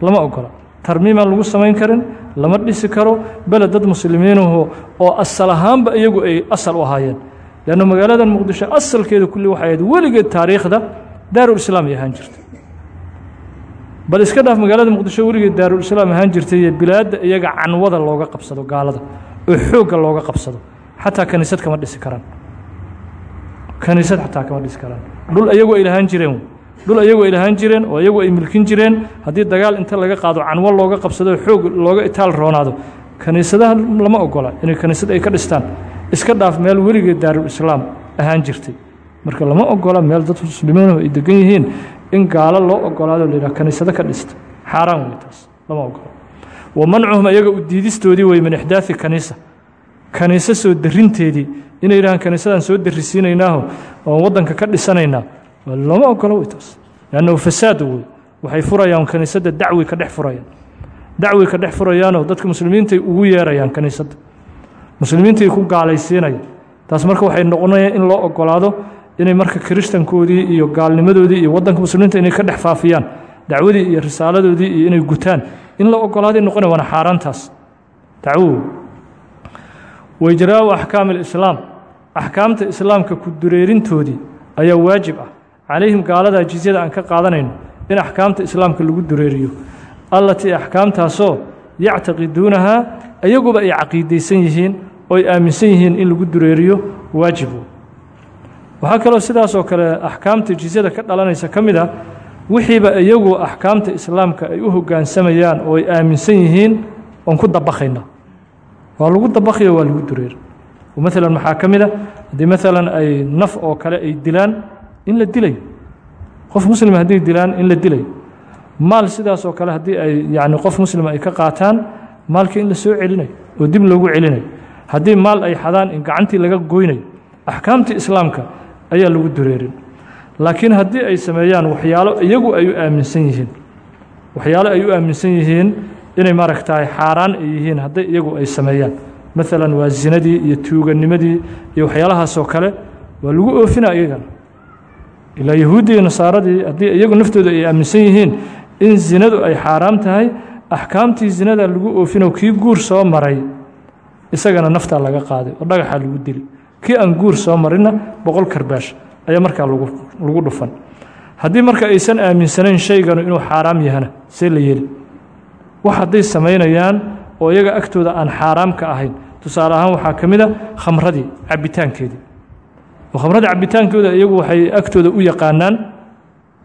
lama ogola. Tarmiimaan lagu samayn karin lama dhisi karo bele dad muslimiinuhu oo asal ahaanba iyagu ay asal u ahaayeen. Leanna magaaladan muqdisho asalkeeda kulli waxay ahayd weligeed taariikhda daarulislaam ay ahaan jirtay bal iska dhaaf magaalada muqdisho weligeed daarulislaam ahaan jirtay iyo bilaadda iyaga canwada looga qabsado gaalada oo xoogga looga qabsado xataa kaniisad kama dhisi karaan. Kaniisad xataa kama dhisi karaan. Dhul iyagu ay lahaan jireen dhul iyagu ay lahaan jireen oo iyagu ay milkin jireen? Haddii dagaal inta laga qaado canwo looga qabsado xoog looga itaal roonaado kaniisadaha lama ogola inay kaniisad ay ka dhistaan. Iska dhaaf meel weligeed daarulislaam ahaan jirtay. Marka lama ogola meel dad muslimiinuhu ay degan yihiin in gaalo loo ogolaado la yidhaha kaniisado ka dhista. Xaaraan wey taas lama ogola wa mancuhum iyaga u diidistoodii wey min ixdaadi kaniisa kaniiso soo darinteedii inay yidhahaan kaniisadaan soo darisiinaynaaho oon waddanka ka dhisanaynaa lama ogola wey taas. Leannahu fasaad wey waxay furayaan kaniisadda dacwi ka dhex furayaan. Dacwi ka dhex furayaanoo dadka muslimiintay ugu yeerayaan kaniisadda muslimiintay ku gaalaysiinaya. Taas marka waxay noqonayaan in loo ogolaado inay marka kiristankoodii iyo gaalnimadoodii iyo waddanka muslimiinta inay ka dhex faafiyaan dacwadii iyo risaaladoodii iyo inay gutaan in la ogolaaday noqonay waana xaaraantaas. Dacwo waijraau axkaami alislaam. Axkaamta islaamka ku dureerintoodii ayaa waajib ah. Calayhim gaaladaa jizyada aan ka qaadanayno in axkaamta islaamka lagu dureeriyo. Allatii axkaamtaasoo yactaqiduunahaa iyaguba ay caqiidaysan yihiin oo ay aaminsan yihiin in lagu dureeriyo waajibu waxaa kaloo sidaas oo kale axkaamta jizyada ka dhalanaysa ka mid a wixiiba iyagu axkaamta islaamka ay u hoggaansamayaan oo ay aaminsan yihiin oon ku dabakayna waa lagu dabakhiyo waa lagu dureeri maalan maxaa ka mid a haddii maalan ay naf oo kale ay dilaan in la dilayo. Qof muslima hadday dilaan in la dilayo. Maal sidaas oo kale haddii ay yani qof muslima ay ka qaataan maalkii in la soo oo dib loogu celinayo. Haddii maal ay xadaan in gacantii laga goynayo axkaamtii islaamka ayaa lagu dureerin. Laakiin haddii ay sameeyaan waxyaalo iyagu ay u aaminsan yihiin waxyaalo ay u aaminsan yihiin inay maaragtaay xaaraan ay yihiin hadday iyagu ay sameeyaan. Maalan waa zinadii iyo tuuganimadii iyo waxyaalahaasoo kale waa lagu oofina iyagana ilaa yahuuddii iyo nasaaradii haddii iyagu naftooda ay aaminsan yihiin in zinadu ay xaaraam tahay axkaamtii zinada lagu oofino kii guur soo maray isagana naftaa laga qaaday oo dhagaxa lagu dili kii aan guur soo marinna boqol karbaash ayaa markaa lagu dhufan. Haddii marka aysan aaminsanayn shayganu inuu xaaraam yahana see la yeli wax hadday samaynayaan oo iyaga agtooda aan xaaraam ka ahayn tusaale ahaan waxaa ka mid a khamradii cabbitaankeedii oo khamradii cabbitaankooda iyagu waxay agtooda u yaqaanaan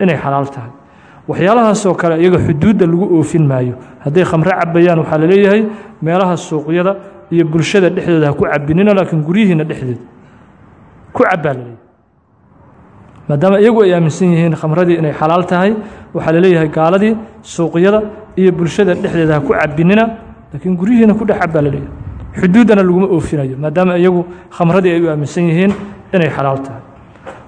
inay xalaal tahay. Waxyaalahaasoo kale iyaga xuduudda lagu oofin maayo. Hadday khamre cabbayaan waxaa la leeyahay meelaha suuqyada iyo bulshada dhexdooda ha ku cabbinina laakiin guryihiinna dhexdeeda ku cabbaa la maadaama iyagu ay aaminsan yihiin khamradii inay xalaal tahay waxaa la leeyahay gaaladii suuqyada iyo bulshada dhexdeeda ha ku cabbinina laakiin guryihiina ku dhex cabbaa la laguma oofinayo maadaama iyagu khamradii ay u aaminsan yihiin inay xalaal tahay.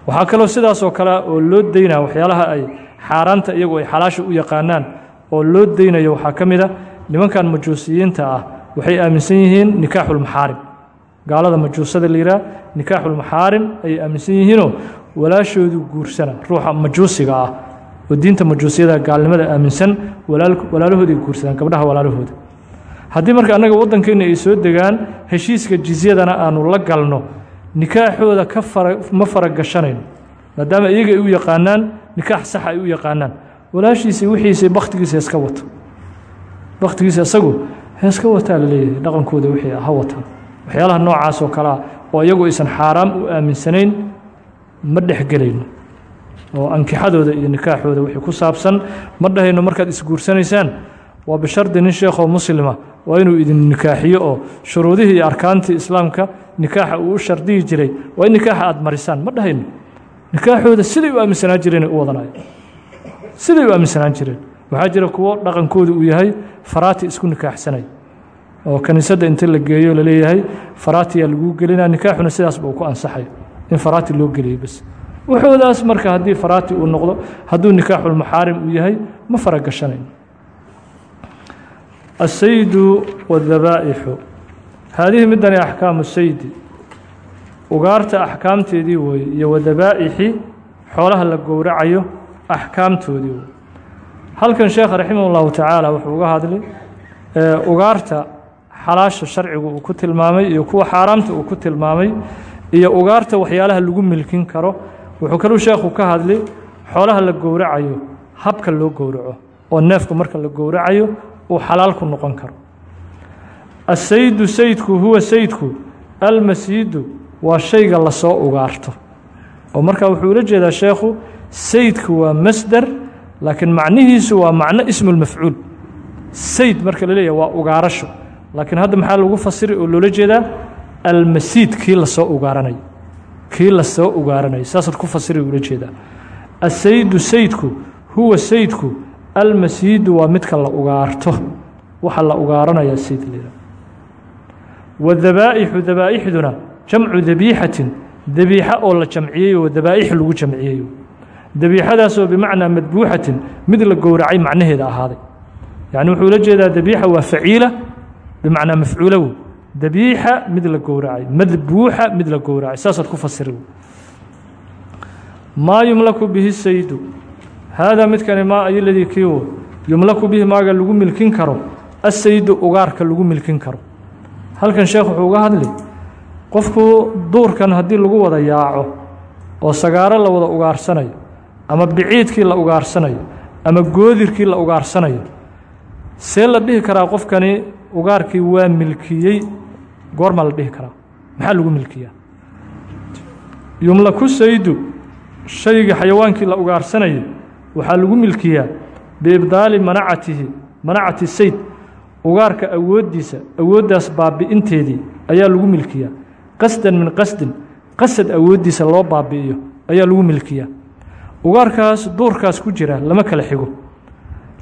Waxaa kaloo sidaasoo kale oo loo daynaa waxyaalaha ay xaaraanta iyagu ay xalaasha u yaqaanaan oo loo daynayo waxaa ka mid a nimankan majuusiyiinta ah waxay aaminsan yihiin nikaaxulmaxaarim gaalada majuusada la yihaah nikaaxulmaxaarim ayay aaminsan yihiinoo walaashoodu guursana ruuxa majuusiga ah oo diinta majuusiyada gaalnimada aaminsan walaalahooday guursadaan gabdhaha walaalahooda. Haddii marka annaga waddankeenna ay soo degaan heshiiska jizyadana aanu la galno nikaaxooda ka fara ma faragashanayno maadaama iyaga ay u yaqaanaan nikaax saxa ay u yaqaanaan. Walaashiisii wixiisii bakhtigiisa heeska wato. Bakhtigiisa isagu heeska wataa la leeyahay dhaqankooda wixii ha wataan waxyaalaha noocaas oo kale ah oo iyagu aysan xaaraam u aaminsanayn ma dhexgelayno oo ankixadooda iyo nikaaxooda wixii ku saabsan ma dhahayno markaad isguursanaysaan. Waa bishardi nin sheekhoo muslima waa inuu idin nikaaxiyo oo shuruudihii iyo arkaantii islaamka nikaaxa uu u shardiyi jiray waa in nikaaxa aada marisaan ma dhahayno. Nikaaxooda siday u aaminsanaan jireen u wadanayo siday u aaminsanaan jireen. Waxaa jira kuwo dhaqankooda uu yahay faraati isku nikaaxsanay oo kaniisadda inta la geeyo la leeyahay faraatiyaa laguu gelinaa nikaaxuna sidaasba uu ku ansaxayo in faraati loo geliyo bas. Wuxoodaas marka haddii faraati uu noqdo hadduu nikaaxulmaxaarim uu yahay ma faragashanayn asaydu wadabaa'ixu haadihi midani axkaamu saydi. Ugaarta axkaamteedii weeye iyo wadabaa'ixi xoolaha la gowracayo axkaamtoodii wey halkan sheekha raximah ullahu tacaala wuxuu uga hadlay ugaarta xalaasha sharcigu uu ku tilmaamay iyo kuwa xaaraamta uu ku tilmaamay iyo ugaarta waxyaalaha lagu milkin karo wuxuu kaluu sheekhu ka hadlay xoolaha la gowracayo habka loo gowraco oo neefku marka la gowracayo uu xalaal ku noqon karo. Asaydu sayidku huwa sayidku almasiidu waa shayga la soo ugaarto. Oo markaa wuxuu ula jeedaa sheekhu sayidku waa masdar laakiin macnihiisu waa macno ismulmafcuul sayd marka la leeyahay waa ugaarasho laakiin hadda maxaa lagu fasiri oo loola jeedaa? Almasiid kii la soo ugaaranayo kii la soo ugaaranayo saasaad ku fasiri ula jeedaa. Asaydu sayidku huwa sayidku almasiidu waa midka la ugaarto. Waxa la ugaaranaya sayd lera wadabaa'ixu dabaa'ixduna jamcu dabiixatin dabiixa oo la jamciyey oo dabaa'ix lagu jamciyeyo dabiixadaasoo bimacnaa madbuuxatin. Mid la gowracay macnaheeda ahaaday. Yacni wuxuu la jeedaa dabiixa waa faciila bimacnaa mafcuulow dabiixa mid la gowracay madbuuxa mid la gowracay saasaad ku fasiri maa yumlaku bihi saydu haadaa midkani maa ay ladii kiiwo yumlaku bihi maaga lagu milkin karo asaydu ugaarka lagu milkin karo halkan sheekh wuxuu uga hadli qofku duurkan haddii lagu wada yaaco oo sagaaro la wada ugaarsanayo ama biciidkii la ugaarsanayo ama goodirkii la ugaarsanayo see la dhihi karaa qofkani ugaarkii waa milkiyey goormaa la dhihi karaa maxaa lagu milkiyaa? Yumlaku saydu shaygii xayawaankii la ugaarsanayay waxaa lagu milkiyaa biibdaali manacatihi manacati sayd. Ugaarka awooddiisa awooddaas baabi'inteedii ayaa lagu milkiyaa. Qasdan min qasdin qasad awooddiisa loo baabi'iyo ayaa lagu milkiyaa. Ugaarkaas duurkaas ku jira lama kala xigo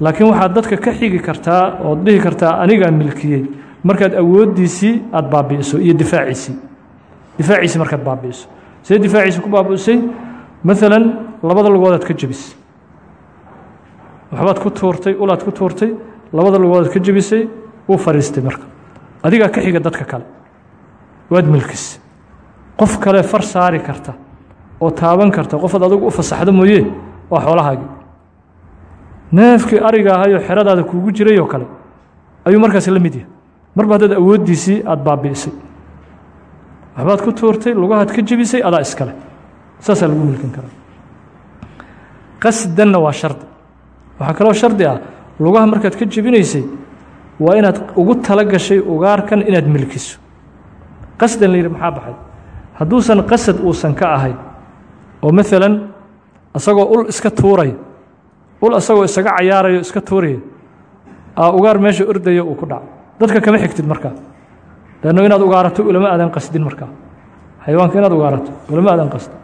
laakiin waxaad dadka ka xigi kartaa ood dhihi kartaa anigaa milkiyey. Markaad awooddiisii aada baabi'iso iyo difaaciisii. Difaaciisii markaad baabi'iso. See difaaciisi ku baabi'isay maalan labada lugoodaad ka jebis. Waxbaad ku tuurtay ulaad ku tuurtay labada lugoodaad ka jebisay wuu fadhiistay marka. Adigaa ka xiga dadka kale. Waad milkis. Qof kale far saari karta oo taaban karta. Qofaad adigu u fasaxdo mooye? Waa xoolahaagii neefkii ariga ahayoo xeradaada kuugu jirayoo kale ayuu markaas la mid yahay. Marba haddaad awooddiisii aada baabi'isay. Waxbaad ku tuurtay lugahaad ka jebisay adaa iskale saasaa lagu milkin karaa. Qasdanna waa shardi. Waxaa kaloo shardi ah lugaha markaad ka jebinaysay waa inaad ugu tala gashay ugaarkan inaad milkiso. Qasdan la yidhi maxaa baxay? Hadduusan qasad uusan ka ahayn oo maalan isagoo ul iska tuuraya ul isagoo isaga cayaarayo iska tuuraya aa ugaar meesha ordaya uu ku dhaco dadka kama xigtid markaa leanno inaad ugaarato ulama aadan qasdin markaa xayawaanka inaad ugaarato ulama aadan qasdin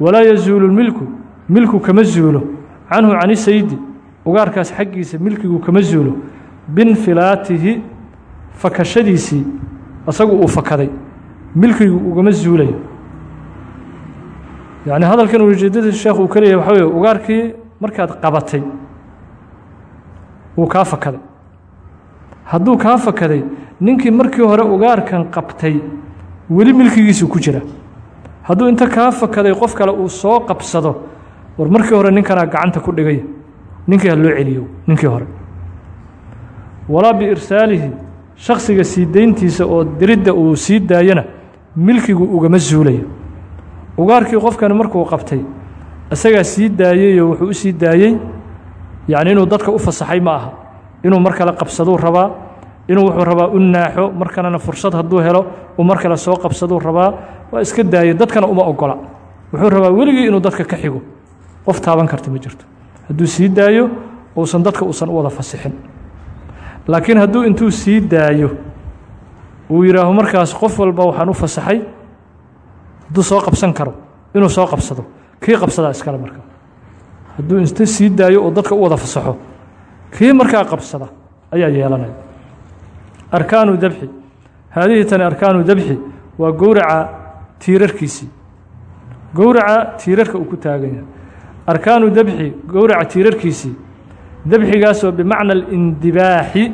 walaa yazuulu lmilku milku kama zuulo. Canhu cani saydi ugaarkaas xaggiisa milkigu kama zuulo. Binfilaatihi fakashadiisii asagu uu fakaday. Milkigu ugama zuulayo. Yacni hadalkan ujeedada sheekh uu ka waxa weye ugaarkii markaad qabatay wuu kaa fakaday. Hadduu kaa fakaday ninkii markii hore ugaarkan qabtay weli milkigiisuu ku jira. Hadduu inta kaa fakaday qof kale uu soo qabsado war markii hore ninkanaa gacanta ku dhigay ninkii ha loo celiyo ninkii hore. Walaa biirsaalihi shaksiga sii dayntiisa oo diridda uu sii daayana milkigu ugama zuulayo ugaarkii qofkani markuu qabtay isagaa sii daayeyoo wuxuu u sii daayey yacni inuu dadka u fasaxay ma aha inuu mar kale qabsaduu rabaa inuu wuxuu rabaa u naaxo mar kalena fursad hadduu helo uu mar kale soo qabsaduu rabaa waa iska daayey dadkana uma ogola. Wuxuu rabaa weligii inuu dadka ka xigo. Qof taaban karta ma jirto. Hadduu sii daayo uusan dadka uusan u wada fasixin. Laakiin hadduu intuu sii daayo uu yidhaaho markaas qof walba waxaan u fasaxay hadduu soo qabsan karo inuu soo qabsado kii qabsadaa iskale markaa hadduu inta sii daayo oo dadka u wada fasaxo kii markaa qabsada ayaa yeelanaya arkaanu dabxi. Haadihii tani arkaanu dabxi waa gowraca tiirarkiisii. Gowraca tiirarka uu ku taagan yahay arkaanu dabxi gowraca tiirarkiisii. Dabxigaasoo bimacna alindibaaxi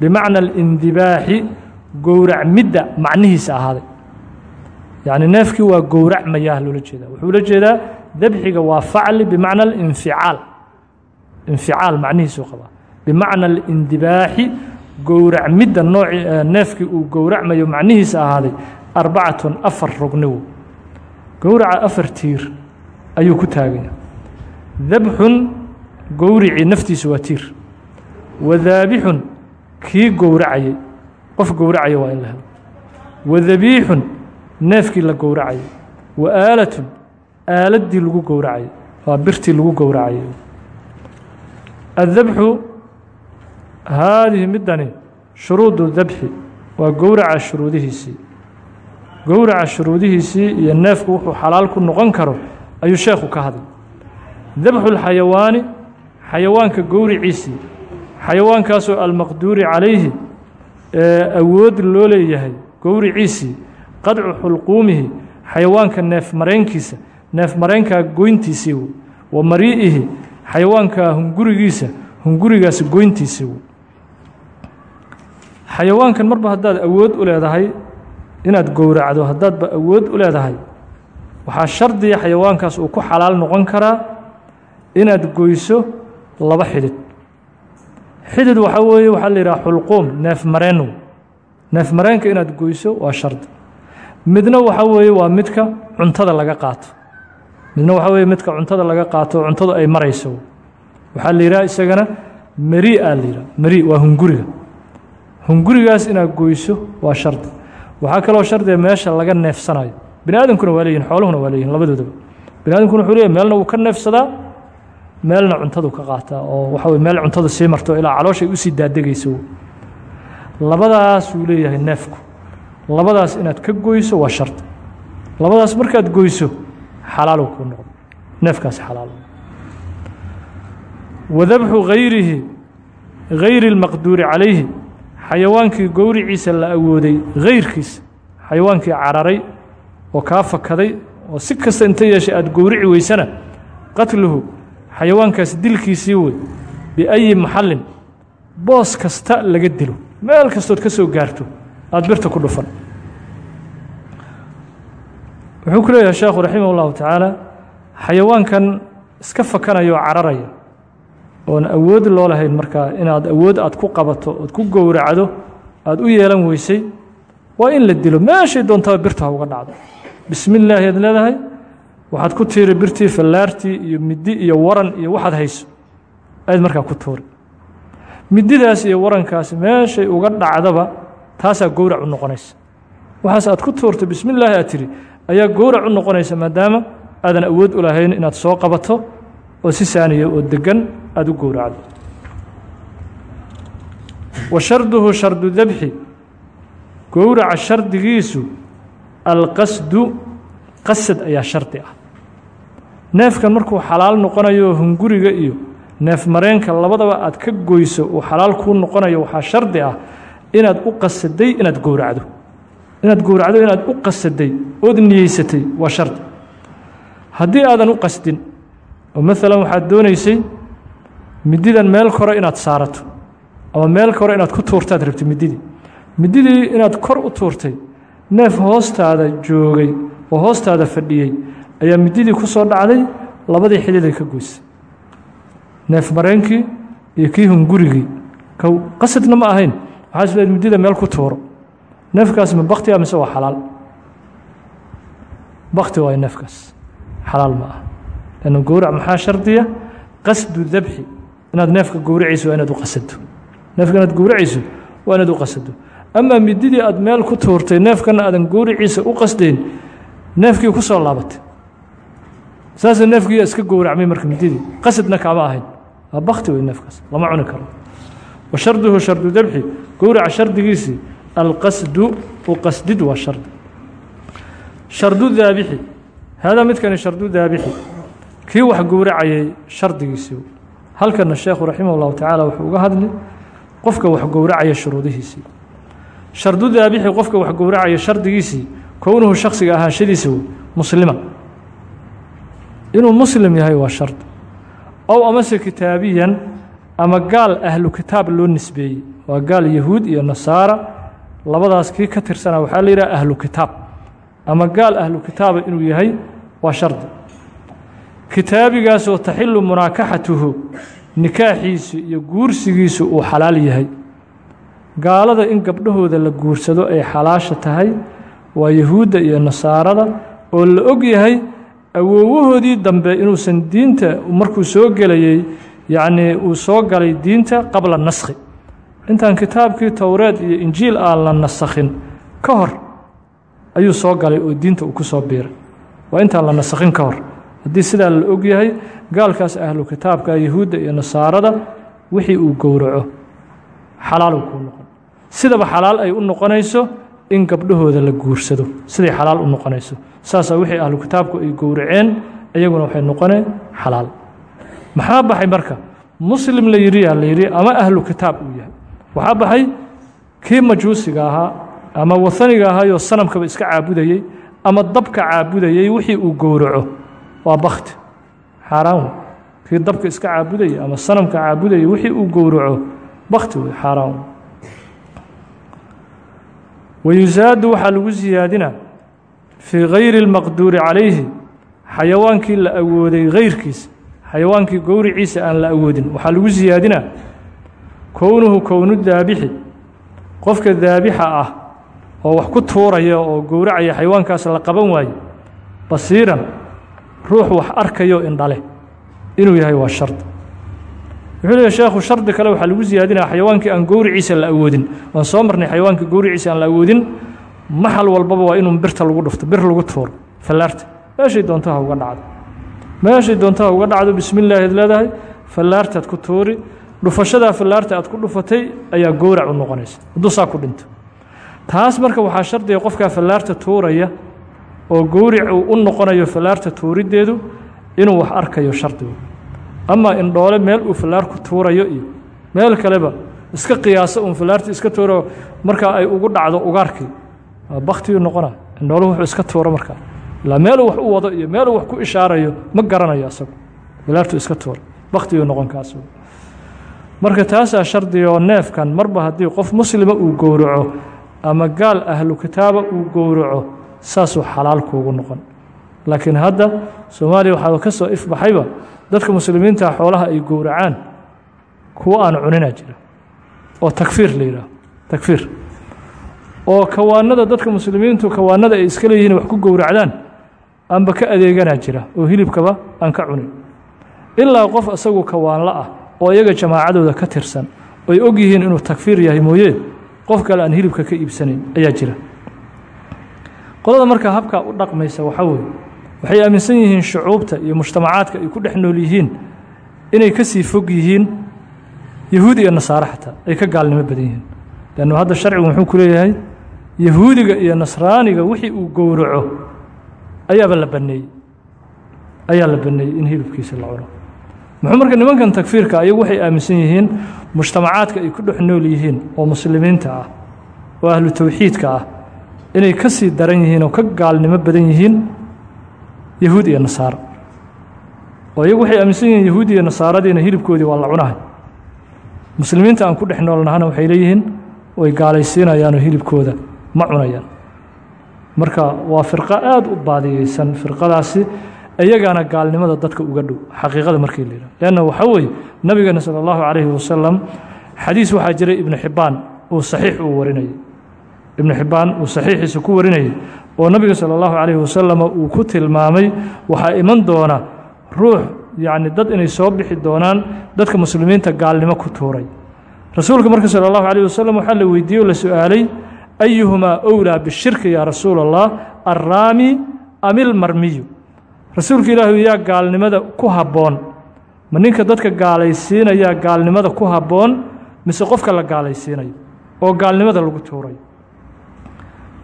bimacna alindibaaxi gowrac midda macnihiisa ahaaday yacni neefkii waa gowracmayaah loola jeedaa. Wuxuu ula jeedaa dabxiga waa facli bimacna alinficaal. Inficaal macnihiisuu qabaa. Bimacna alindibaaxi gowracmidda nooci neefkii uu gowracmayo macnihiisa ahaaday arbacatun afar rugniwo gowraca afar tiir ayuu ku taaganya dabxun gowricii naftiisa waa tiir. Wadaabixun kii gowracayay. Qof gowracaya waa in la helo. Wadabiixun neefkii la gowracayay wa aalatun aaladdii lagu gowracayay waa birtii lagu gowracayay addabxu haadihi middani shuruudu dabxi. Waa gowraca shuruudihiisii. Gowraca shuruudihiisii iyo neefku wuxuu xalaal ku noqon karo ayuu sheekhu ka hadlay. Dabxulxayawaani xayawaanka gowriciisii. Xayawaankaasoo almaqduuri calayhi ee awood loo leeyahay gowriciisii qadcu xulquumihi xayawaanka neef mareenkiisa neef mareenkaa goyntiisii wa marii'ihi xayawaanka hungurigiisa hungurigaas goyntiisii w xayawaankan marba haddaad awood u leedahay inaad gowracdo haddaadba awood u leedahay waxaa shardiya xayawaankaas uu ku xalaal noqon karaa inaad goyso laba xidhid xidid waxaa weeye waxaa la yidhaha xulquum neef mareenw neef mareenka inaad goyso waa shardi midna waxaa weeye waa midka cuntada laga qaato. Midna waxaa weeye midka cuntada laga qaato cuntadu ay marayso. Waxaa la yidhaha isagana mari aa la yidhaha. Mari waa hunguriga. Hungurigaas inaad goyso waa shardi waxaa kaloo shardiga meesha laga neefsanayo. Bini aadamkuna waa leeyihiin xooluhuna waa leeyihiin labadoodaba bini wuxuu leeyahy meelna wuu ka neefsadaa meelna cuntadu ka qaataa oo waxa weye meel cuntadu sii marto ilaa calooshay u sii daadegayso. Labadaas uu leeyahay neefku labadaas inaad ka goyso waa shardi labadaas markaad goyso xalaalow kuu noqdo neefkaasi xalaal wadabxu gayrihi gayri اlmaqduuri calayhi. Xayawaankii gowriciisa la awooday gayrkiisa xayawaankii cararay oo kaa fakaday oo si kasta inta yeeshay aada gowrici weysana qatluhu xayawaankaas dilkiisii wey biayi maxallin boos kasta laga dilo meel kastood ka soo gaarto aada birta ku dhufan. Wuxuu ku leeyahay sheekhu raximah ullahu tacaala xayawaankan iska fakanaya cararaya oon awood loo lahayn markaa inaad awood aad ku qabato ood ku gowracdo aada u yeelan weysay waa in la dilo. Meeshay doontaba birta ha uga dhacdo. Bismi illaahi aad leedahay waxaad ku tiiri birtii fallaartii iyo middi iyo waran iyo waxaad hayso. Ayaad markaa ku tuuri. Middidaas iyo warankaas meeshay uga dhacdaba taasaa gowrac u noqonaysa. Waxaas aad ku tuurto bismi illaahi aad tidhi ayaa gowrac u noqonaysa maadaama aadan awood u lahayn inaad soo qabato oo si saaniya oo degan aada u gowracdo. Wa sharduhu shardu dabxi gowraca shardigiisu alqasdu qasad ayaa shardi ah. Neefkan markuu xalaal noqonayo hunguriga iyo neef mareenka labadaba aad ka goyso uu xalaal kuu noqonayo waxaa shardi ah inaad u qasaday inaad gowracdo. Inaad gowracdo inaad u qasaday ood niyeysatay waa shardi haddii aadan u qasdin oo maalan waxaad doonaysay mididan meel kore inaad saarato ama meel kore inaad ku tuurtaad rabtay mididii mididii inaad kor u tuurtay neef hoostaada joogay oo hoostaada fadhiyey ayaa mididii ku soo dhacday labadii xidhiday ka goysay. Neef mareenkii iyo kii hungurigii. Qasadna ma ahayn waxaa is leed midida meel ku tuuro. Neefkaas ma bakti a mise waa xalaal? Bakti waayo neefkaas xalaal ma aha. Lannu gowrac maxaa shardiya? Qasdu dabxi inaad neefka gowracayso waa inaad u qasado. Neefka inaad gowracayso waa inaad u qasado. Amaa mididii aad meel ku tuurtay neefkana aadan gowriciisa u qasdayn neefkii ku soo laabatay. Saasa neefkii iska gowracmay marka mididii qasadna kaama ahayn. Waa bakti wey neefkaas lama cuni karo wa sharduhu shardu dabxi gowraca shardigiisii alqasdu u qasdid waa shardi shardu daabixi haadaa midkani shardu daabixi kii wax gowracayay shardigiisii halkana sheekhu raximah اllahu tacaala wuxuu uga hadli qofka wax gowracaya shuruudihiisii shardu daabixi qofka wax gowracaya shardigiisii kownuhu shaksiga ahaanshadiisa muslima. Inuu muslim yahay waa shardi ow amase kitaabiyan ama gaal ahlu kitaab loo nisbeeyey. Waa gaal yahuud iyo nasaara. Labadaas kii ka tirsana waxaa la yidhaha ahlu kitaab. Ama gaal ahlu kitaaba inuu yahay waa shardi kitaabigaasoo taxilu munaakaxatuhu nikaaxiisu iyo guursigiisu uu xalaal yahay. Gaalada in gabdhahooda la guursado ay xalaasha tahay waa yahuudda iyo nasaarada oo la og yahay awoowahoodii dambe inuusan diinta markuu soo gelayey yacnii uu soo galay diinta qabla naskhi. Intaan kitaabkii towreed iyo injiil aan la nasakhin ka hor ayuu soo galay oo diinta uu ku soo biiray. Waa intaan la nasakhin ka hor. Haddii sidaa la og yahay gaalkaas ahlu kitaabka yahuudda iyo nasaarada wixii uu gowraco xalaaluu kuu noqon. Sidaba xalaal ay u noqonayso in gabdhahooda la guursado. Siday xalaal u noqonayso. Saasaa wixii ahlu kitaabku ay gowraceen iyaguna waxay noqoneen xalaal maxaa baxay marka? Muslim la yidhiyaa la yidhi ama ahlu kitaab uu yahay. Waxaa baxay kii majuusiga ahaa ama waaniga ahaayoo sanamkaba iska caabudayey ama dabka caabudayey wixii uu gowraco. Waa bakti xaaraan kii dabka iska caabudayey ama sanamka caabudayey wixii uu gowraco bakti wey xaaraan wayusaadu waxaa lagu siyaadinaa fii gayri اlmaqduuri calayhi xayawaankii la awooday gayrkiisa xayawaankii gowriciisa aan la awoodin. Waxaa lagu siyaadinaa kownuhu kownu daabixi. Qofka daabixa ah oo wax ku tuuraya oo gowracaya xayawaankaas la qaban waayo basiiran ruux wax arkayo indhale inuu yahay waa shardi wuxuu leeyahy sheekhu shardi kale waxaa lagu siyaadinaya xayawaankii aan gowriciisa la awoodin. Waan soo marnay xayawaankii gowriciisa aan la awoodin maxal walbaba waa inuu birta lagu dhufto bir lagu tuuro fallaarta. Meeshay doonto ha uga dhacdo meeshay doonto ha uga dhacdo bismi illaahiad leedahay fallaartaad ku tuuri dhufashadaa fallaarta aad ku dhufatay ayaa gowrac u noqonaysa. Hadduu saa ku dhinto. Taas marka waxaa shardiga qofkaa fallaarta tuuraya oo gowric uu u noqonayo fallaarta tuuriddeedu inuu wax arkayo shardigu amaa indhoole meel uu fallaar ku tuurayo iyo meel kaleba iska qiyaaso uun fallaartii iska tuuro markaa ay ugu dhacdo ugaarkii baktiguu noqona indhooluhu wuxuu iska tuuro markaa ilaa meeluu wax u wado iyo meeluu wax ku ishaarayo ma garanayo asagu. Fallaartuu iska tuura baktiguu noqon kaas. Marka taasaa shardiga oo neefkan marba haddii qof muslima uu gowraco ama gaal ahlu kitaaba uu gowraco saasuu xalaal kuugu noqon. Laakiin hadda soomaaliya waxaa ka soo ifbaxayba dadka muslimiinta xoolaha ay gowracaan kuwo aan cuninaa jira oo takfiir la yidhaaho takfiir. Oo kawaanada dadka muslimiintu kawaanada ay iska leeyihiin wax ku gowracdaan aanba ka adeeganaa jira oo hilibkaba aan ka cunin. Ilaa qof isagu kawaanla ah oo iyaga jamaacadooda ka tirsan oy og yihiin inuu takfiir yahay mooye qof kale aan hilibka ka iibsanayn ayaa jira. Qolada markaa habkaa u dhaqmaysa waxaa weeye waxay aaminsan yihiin shucuubta iyo mujtamacaadka ay ku dhex nool yihiin inay ka sii fog yihiin yahuud iyo nasaare xataa ay ka gaalnimo badan yihiin. Leannu hadda sharcigu muxuu ku leeyahay yahuudiga iyo nasraaniga wixii uu gowraco ayaaba la banneeyey ayaa la banneeyey in hilibkiisa la cuno. Muxuu marka nimankan takfiirka ayagu waxay aaminsan yihiin mujtamacaadka ay ku dhex nool yihiin oo muslimiinta ah oo ahlu towxiidka ah inay ka sii daran yihiin oo ka gaalnimo badan yihiin yahuud iyo nasaaro oo iyagu waxay aaminsan yihiin yahuud iyo nasaaradiina hilibkoodii waa la cunahay. Muslimiinta aan ku dhex noolnahana waxay leeyihiin way gaalaysiinayaanoo hilibkooda ma cunayaan marka waa firqo aada u baadiyeysan firqadaasi iyagaana gaalnimada dadka uga dhow xaqiiqada markii la yidhaha leanna waxa weeye nabigeena sala allahu calayhi wasalam xadiis waxaa jiray ibnu xibbaan uu saxiix uu warinayay. Ibnu xibbaan uu saxiixiisa ku warinayay oo nabiga sala allahu calayhi wasalama uu ku tilmaamay waxaa iman doona ruux yacni dad inay soo bixi doonaan dadka muslimiinta gaalnimo ku tuuray. Rasuulka marka sala allahu calayhi wasalam waxaa la weydiiyey oo la su'aalay ayuhumaa owlaa bishirki ya rasuula allah alraami ama ilmarmiyu rasuulka ilaahu yaa gaalnimada ku haboon ma ninka dadka gaalaysiinaya gaalnimada ku haboon mise qofka la gaalaysiinayo oo gaalnimada lagu tuuray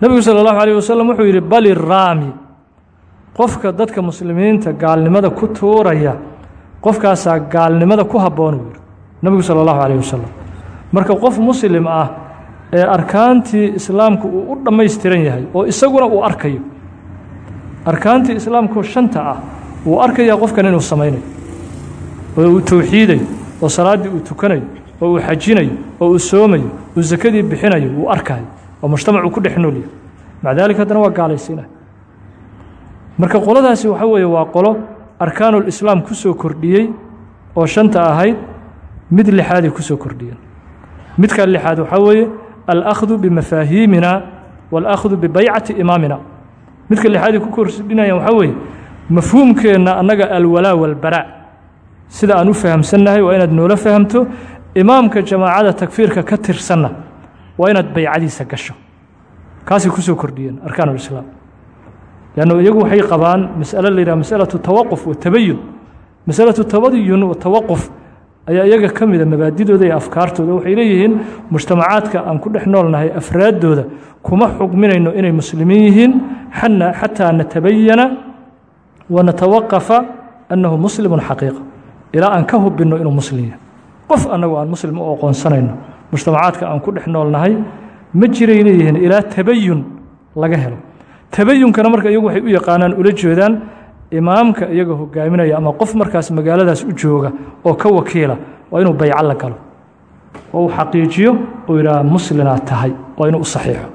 nebigu sala allahu calayh wasalam wuxuu yidhi bali raami qofka dadka muslimiinta gaalnimada ku tuuraya qofkaasaa gaalnimada ku haboon uu yidhi nebigu sala allahu calayh wasalam marka qof muslim ah ee arkaantii islaamku uu u dhammaystiran yahay oo isaguna uu arkayo. Arkaantii islaamkoo shanta ah wuu arkayaa qofkan inuu samaynayo oo uu towxiidayo oo salaaddii uu tukanayo oo uu xajinayo oo uu soomayo uu sakadii bixinayo wuu arkayo oo mujtamacuu ku dhex noolyahay maca daalika haddana waa gaalaysiinaya marka qoladaasi waxa weeye waa qolo arkaanulislaam ku soo kordhiyey oo shanta ahayd mid lixaaday ku soo kordhiyeen midka lixaad waxaa weeye alأkhdu bimafaahiimina wاlأkhdu bibaycati imaamina midka lixaaday ku kordhinayaan waxaa weeye mafhuumkeenna annaga alwalaa walbaraa sida aan u fahamsannahay waa inaad noola fahamto imaamka jamaacada takfiirka ka tirsanna waa inaad baycadiisa gasho kaasay ku soo kordhiyeen arkaan ulislaam leanno iyagu waxay qabaan masalo la yidhaha masalatu tawaquf watabayun masalatu tabayun watawaquf ayaa iyaga ka mida mabaadidooda iyo afkaartooda. Waxay leeyihiin mujtamacaadka aan ku dhex noolnahay afraaddooda kuma xugminayno inay muslimiin yihiin xataa natabayana wanatawaqafa annahu muslimun xaqiiqa. Ilaa aan ka hubinno inuu muslim yahay. Qof annagu aan muslim u aqoonsanayno mujtamacaadka aan ku dhex noolnahay ma jiray leeyihiin ilaa tabayun laga helo. Tabayunkana marka iyagu waxay u yaqaanaan ula jeedaan imaamka iyaga hogaaminaya ama qof markaas magaaladaas u jooga oo ka wakiila waa inuu bayco la galo. Oo uu xaqiijiyo uu yidhaha muslinaad tahay waa inuu u saxiixo.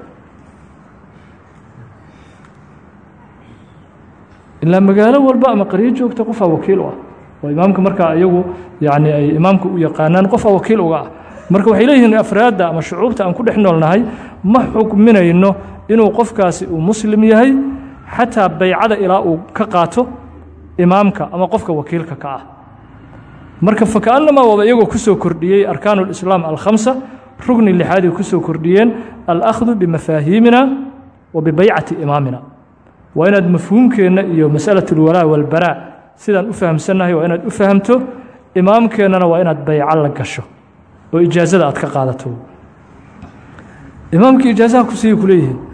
Ilaa magaalo walba ama qaryo joogta qofaa wakiil u ah. Oo imaamka markaa iyagu yani ay imaamka u yaqaanaan qofaa wakiil uga ah. Marka waxay leeyihiin afraadda ama shucuubta aan ku dhex noolnahay ma xukminayno inuu qofkaasi uu muslim yahay xataa baycada ilaa uu ka qaato imaamka ama qofka wakiilka ka ah. Marka faka'annamaa waba iyagoo ku soo kordhiyey arkaanu lislaam alkhamsa rugni lixaad ay kordhiyeen alahdu bimafaahiimina wa bibaycati imaamina. Waa inaad mafhuumkeenna iyo masalat ulwalaa walbaraa sidaan u fahamsannahay waa inaad u fahamto imaamkeennana waa inaad bayco la gasho oo ijaasada aad ka qaadato. Imaamkii ijaasaha ku ku leeyihiin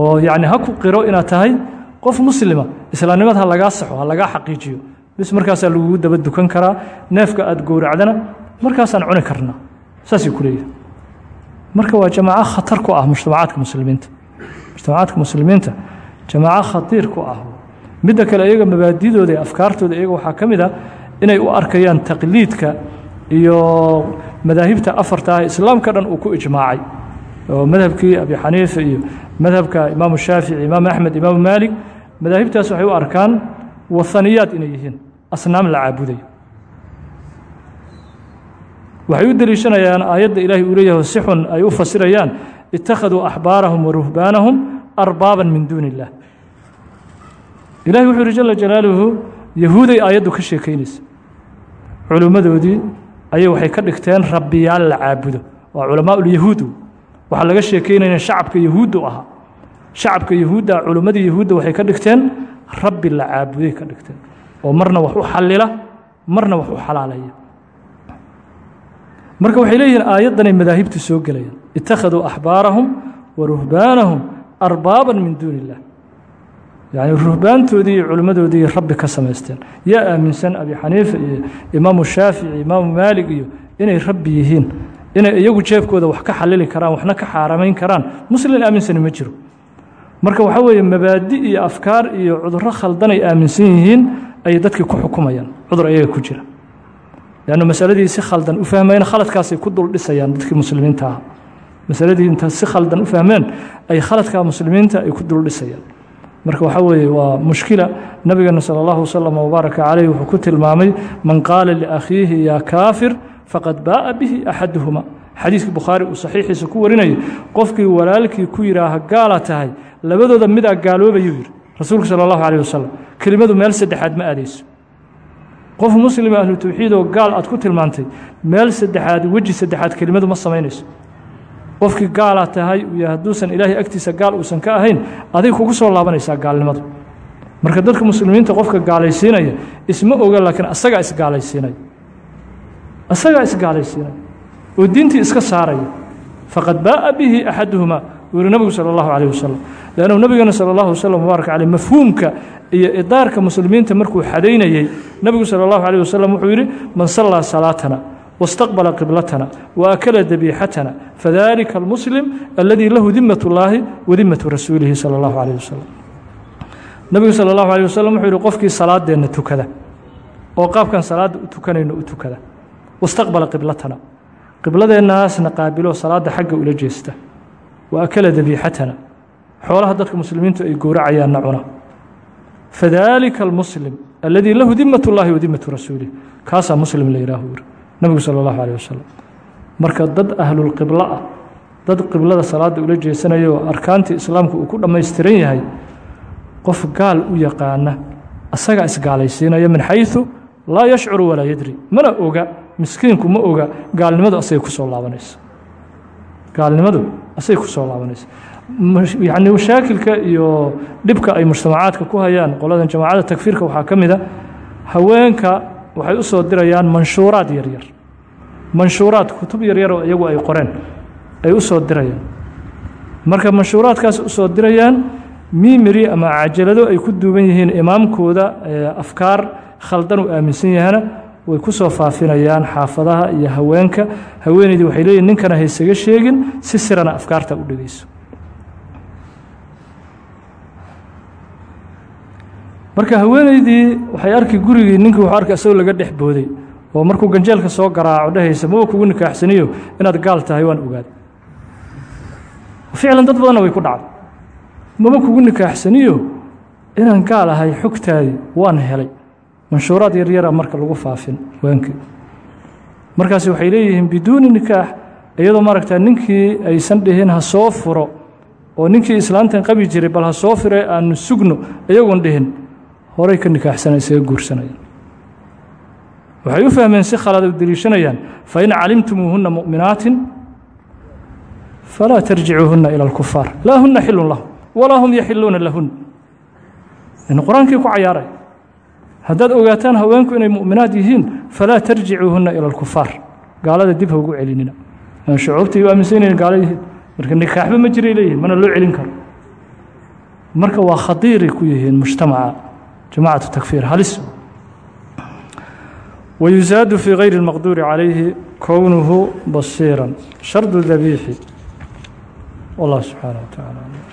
oo yacni ha ku qiro inaad tahay qof muslima islaamnimad ha lagaa saxo ha lagaa xaqiijiyo. Bis markaasaa lagugu daba dukan karaa neefka aad gowracdana markaasaan cuni karnaa. Saasay ku leeyihiin marka waa jamaaco khatar ku ah mujtamacaadka muslimiinta. Mujtamacaadka muslimiinta jamaaco khatiir ku ah. Midda kale iyaga mabaadidooda iyo afkaartooda iyaga waxaa ka ah inay u arkayaan taqliidka iyo madaahibta afarta ah islaamka dhan uu ku ijmaacay oo madhabkii abi xaniifa iyo madhabka imaamu shaafici imaamu axmed imaamu maalik madaahibtaas waxay u arkaan wathaniyaad inay yihiin asnaam la caabudayo. Waxay u deliishanayaan aayadda ilaahay uu leeyahay si xun ay u fasirayaan ittakhaduu axbaarahum wa ruhbaanahum arbaaban min duuni illah ilahi wuxuu yihi jala jalaaluhu yahuuday aayaddu ka sheekaynaysa. Culimmadoodii ayay waxay ka dhigteen rabbiyaal la caabudo. Waa culamaa ulyahuud waxaa laga sheekeynaya shacabka yahuuddu ahaa. Shacabka yahuudda culimmadii yahuudda waxay ka dhigteen rabbi la caabuday ka dhigteen. Oo marna wax u xallila marna wax u xalaalaya. Marka waxay leeyihiin aayaddanay madaahibtu soo gelayaan. Ittakhaduu axbaarahum wa ruhbaanahum arbaaban min duuni illah yacni ruhbaantoodii iyo culimmadoodii rabbi ka samaysteen. Yaa aaminsan abi xaniifa iyo imaamu shaafici imaamu maalig iyo inay rabbi yihiin inay iyagu jeebkooda wax ka xalili karaan waxna ka xaaramayn karaan. Muslin aaminsani ma jiro. Marka waxaa weeye mabaadi iyo afkaar iyo cudurro khaldanay aaminsan yihiin ayay dadkii ku xukumayaan. Cudur ayaga ku jira. Leannu masaladii si khaldan u fahmayeen khaladkaasay ku dul dhisayaan dadkii muslimiinta. Ah masaladii inta si khaldan u fahmeen ay khaladkaa muslimiinta ay ku dul dhisayaan. Marka waxaa weeye waa mushkila. Nabigeena salى اllahu waslm wbaaraka calayh wuxuu ku tilmaamay man qaala liakhiihi yaa kaafir faqad baa'a bihi axaduhuma. Xadiiskii bukhaari uu saxiixiisa ku warinayo qofkii walaalkii ku yidhaaha gaala tahay labadooda midaa gaaloobayuu yidhi rasuulku sala allahu calayh wasalam kelimadu meel saddexaad ma aadayso. Qof muslima ahlu tawxiid oo gaal aad ku tilmaantay meel saddexaad weji saddexaad kelimadu ma samaynayso. Qofkii gaalaa tahay hadduusan ilaahay agtiisa gaal uusan ka ahayn aday kugu soo laabanaysaa gaalnimadu. Marka dadka muslimiinta qofka gaalaysiinaya isma oga laakiin asagaa isgaalaysiinaya asagaa isgaalaysiinaya oo diintii iska saaraya faqad baa'a bihi axaduhumaa wuu yihi nabigu salى اllahu عalيه wasalam leannu nabigeena salى اllahu waslm mubaarak caleyh mafhuumka iyo idaarka muslimiinta markuu xadaynayey nebigu salى اllahu عalيه wasalam wuxuu yidhi man sallaa salaatana واstaqbala qiblatana waakala dabiixatana fadalika almuslim aladii lahu dimat اllaahi wadimatu rasuulihi salى اllahu عalيه wasalam nebigu salى اllahu عalيه wasalam wuxuu yihi qofkii salaadeenna tukada oo qaabkan salaadda u tukanayno u tukada wastaqbala qiblatana. Qibladeennaasna qaabilo salaadda xagga ula jeesta. Wa akala dabiixatana xoolaha dadka muslimiintu ay gowracayaanna cuna. Fadaalika almuslim alladii lahu dimat ullaahi wa dimatu rasuulih kaasaa muslim la yihaahu yiri nabigu sala allahu caleyh wasalam marka dad ahlulqiblo ah dad qiblada salaadda ula jeesanaya oo arkaantii islaamka uu ku dhammaystiran yahay qof gaal u yaqaana asagaa isgaalaysiinaya min xayu laa yashcuru walaa yadri. Mana oga miskiinku ma oga gaalnimadu asagay ku soo laabanaysa gaalnimadu asagay ku soo laabanaysa yacni mashaakilka iyo dhibka ay mujtamacaadka ku hayaan qoladan jamaacadda takfiirka waxaa ka mid a haweenka waxay u dirayaan manshuuraad yaryar manshuuraad kutub yaryar oo iyagu ay qoreen ay u soo dirayaan. Marka manshuuraadkaas u dirayaan mimiri ama cajalado ay ku duuban yihiin imaamkooda afkaar khaldan uu aaminsan yahana way ku soo faafinayaan xaafadaha iyo haweenka. Haweeneydii waxay leeyihiin ninkana haysaga sheegin si sirana afkaarta u dhegeyso marka haweeneydii waxay arki gurigii ninkii wuxuu arkay isagoo laga dhex booday oo markuu ganjeelka soo garaaco dhehaysa maba kugu nikaaxsaniyo inaad gaal tahay waan ogaaday ficlan dad badanna way ku dhacday. Maba kugu nikaaxsaniyo inaan gaal ahay xogtaadii waan helay manshuuraad yaryara marka lagu faafin haweenkii markaas waxay leeyihiin biduuni nikaax iyadoo maaragta ninkii aysan dhihin ha soo furo oo ninkii islaantan qabi jiray bal ha soo fure aanu sugno iyagoon dhihin horay ka nikaaxsana isaga guursanayaan waxay u fahmeen si khalad u deliishanayaan fain calimtumuuhunna mu'minaatin falaa tarjicuuhunna ila alkufaar laa huna xilun lahum walaa hum yaxiluuna lahun. In qur'aankii ku cayaaray haddaad ogaataan haweenku inay mu'minaad yihiin falaa tarjicuuhunna ila alkufaar gaalada dib ha ugu celinina shucuubtai u aaminsan inayn gaalo yihiin marka nikaaxba ma jiray leeyihiin mana loo celin karo. Marka waa khadiiray ku yihiin mujtamaca jamacatu takfiir halis. Wayusaadu fii gayri اlmaqduuri calayhi kownuhu basiiran. Shardu dabiixi wallah subxaana wa tacaala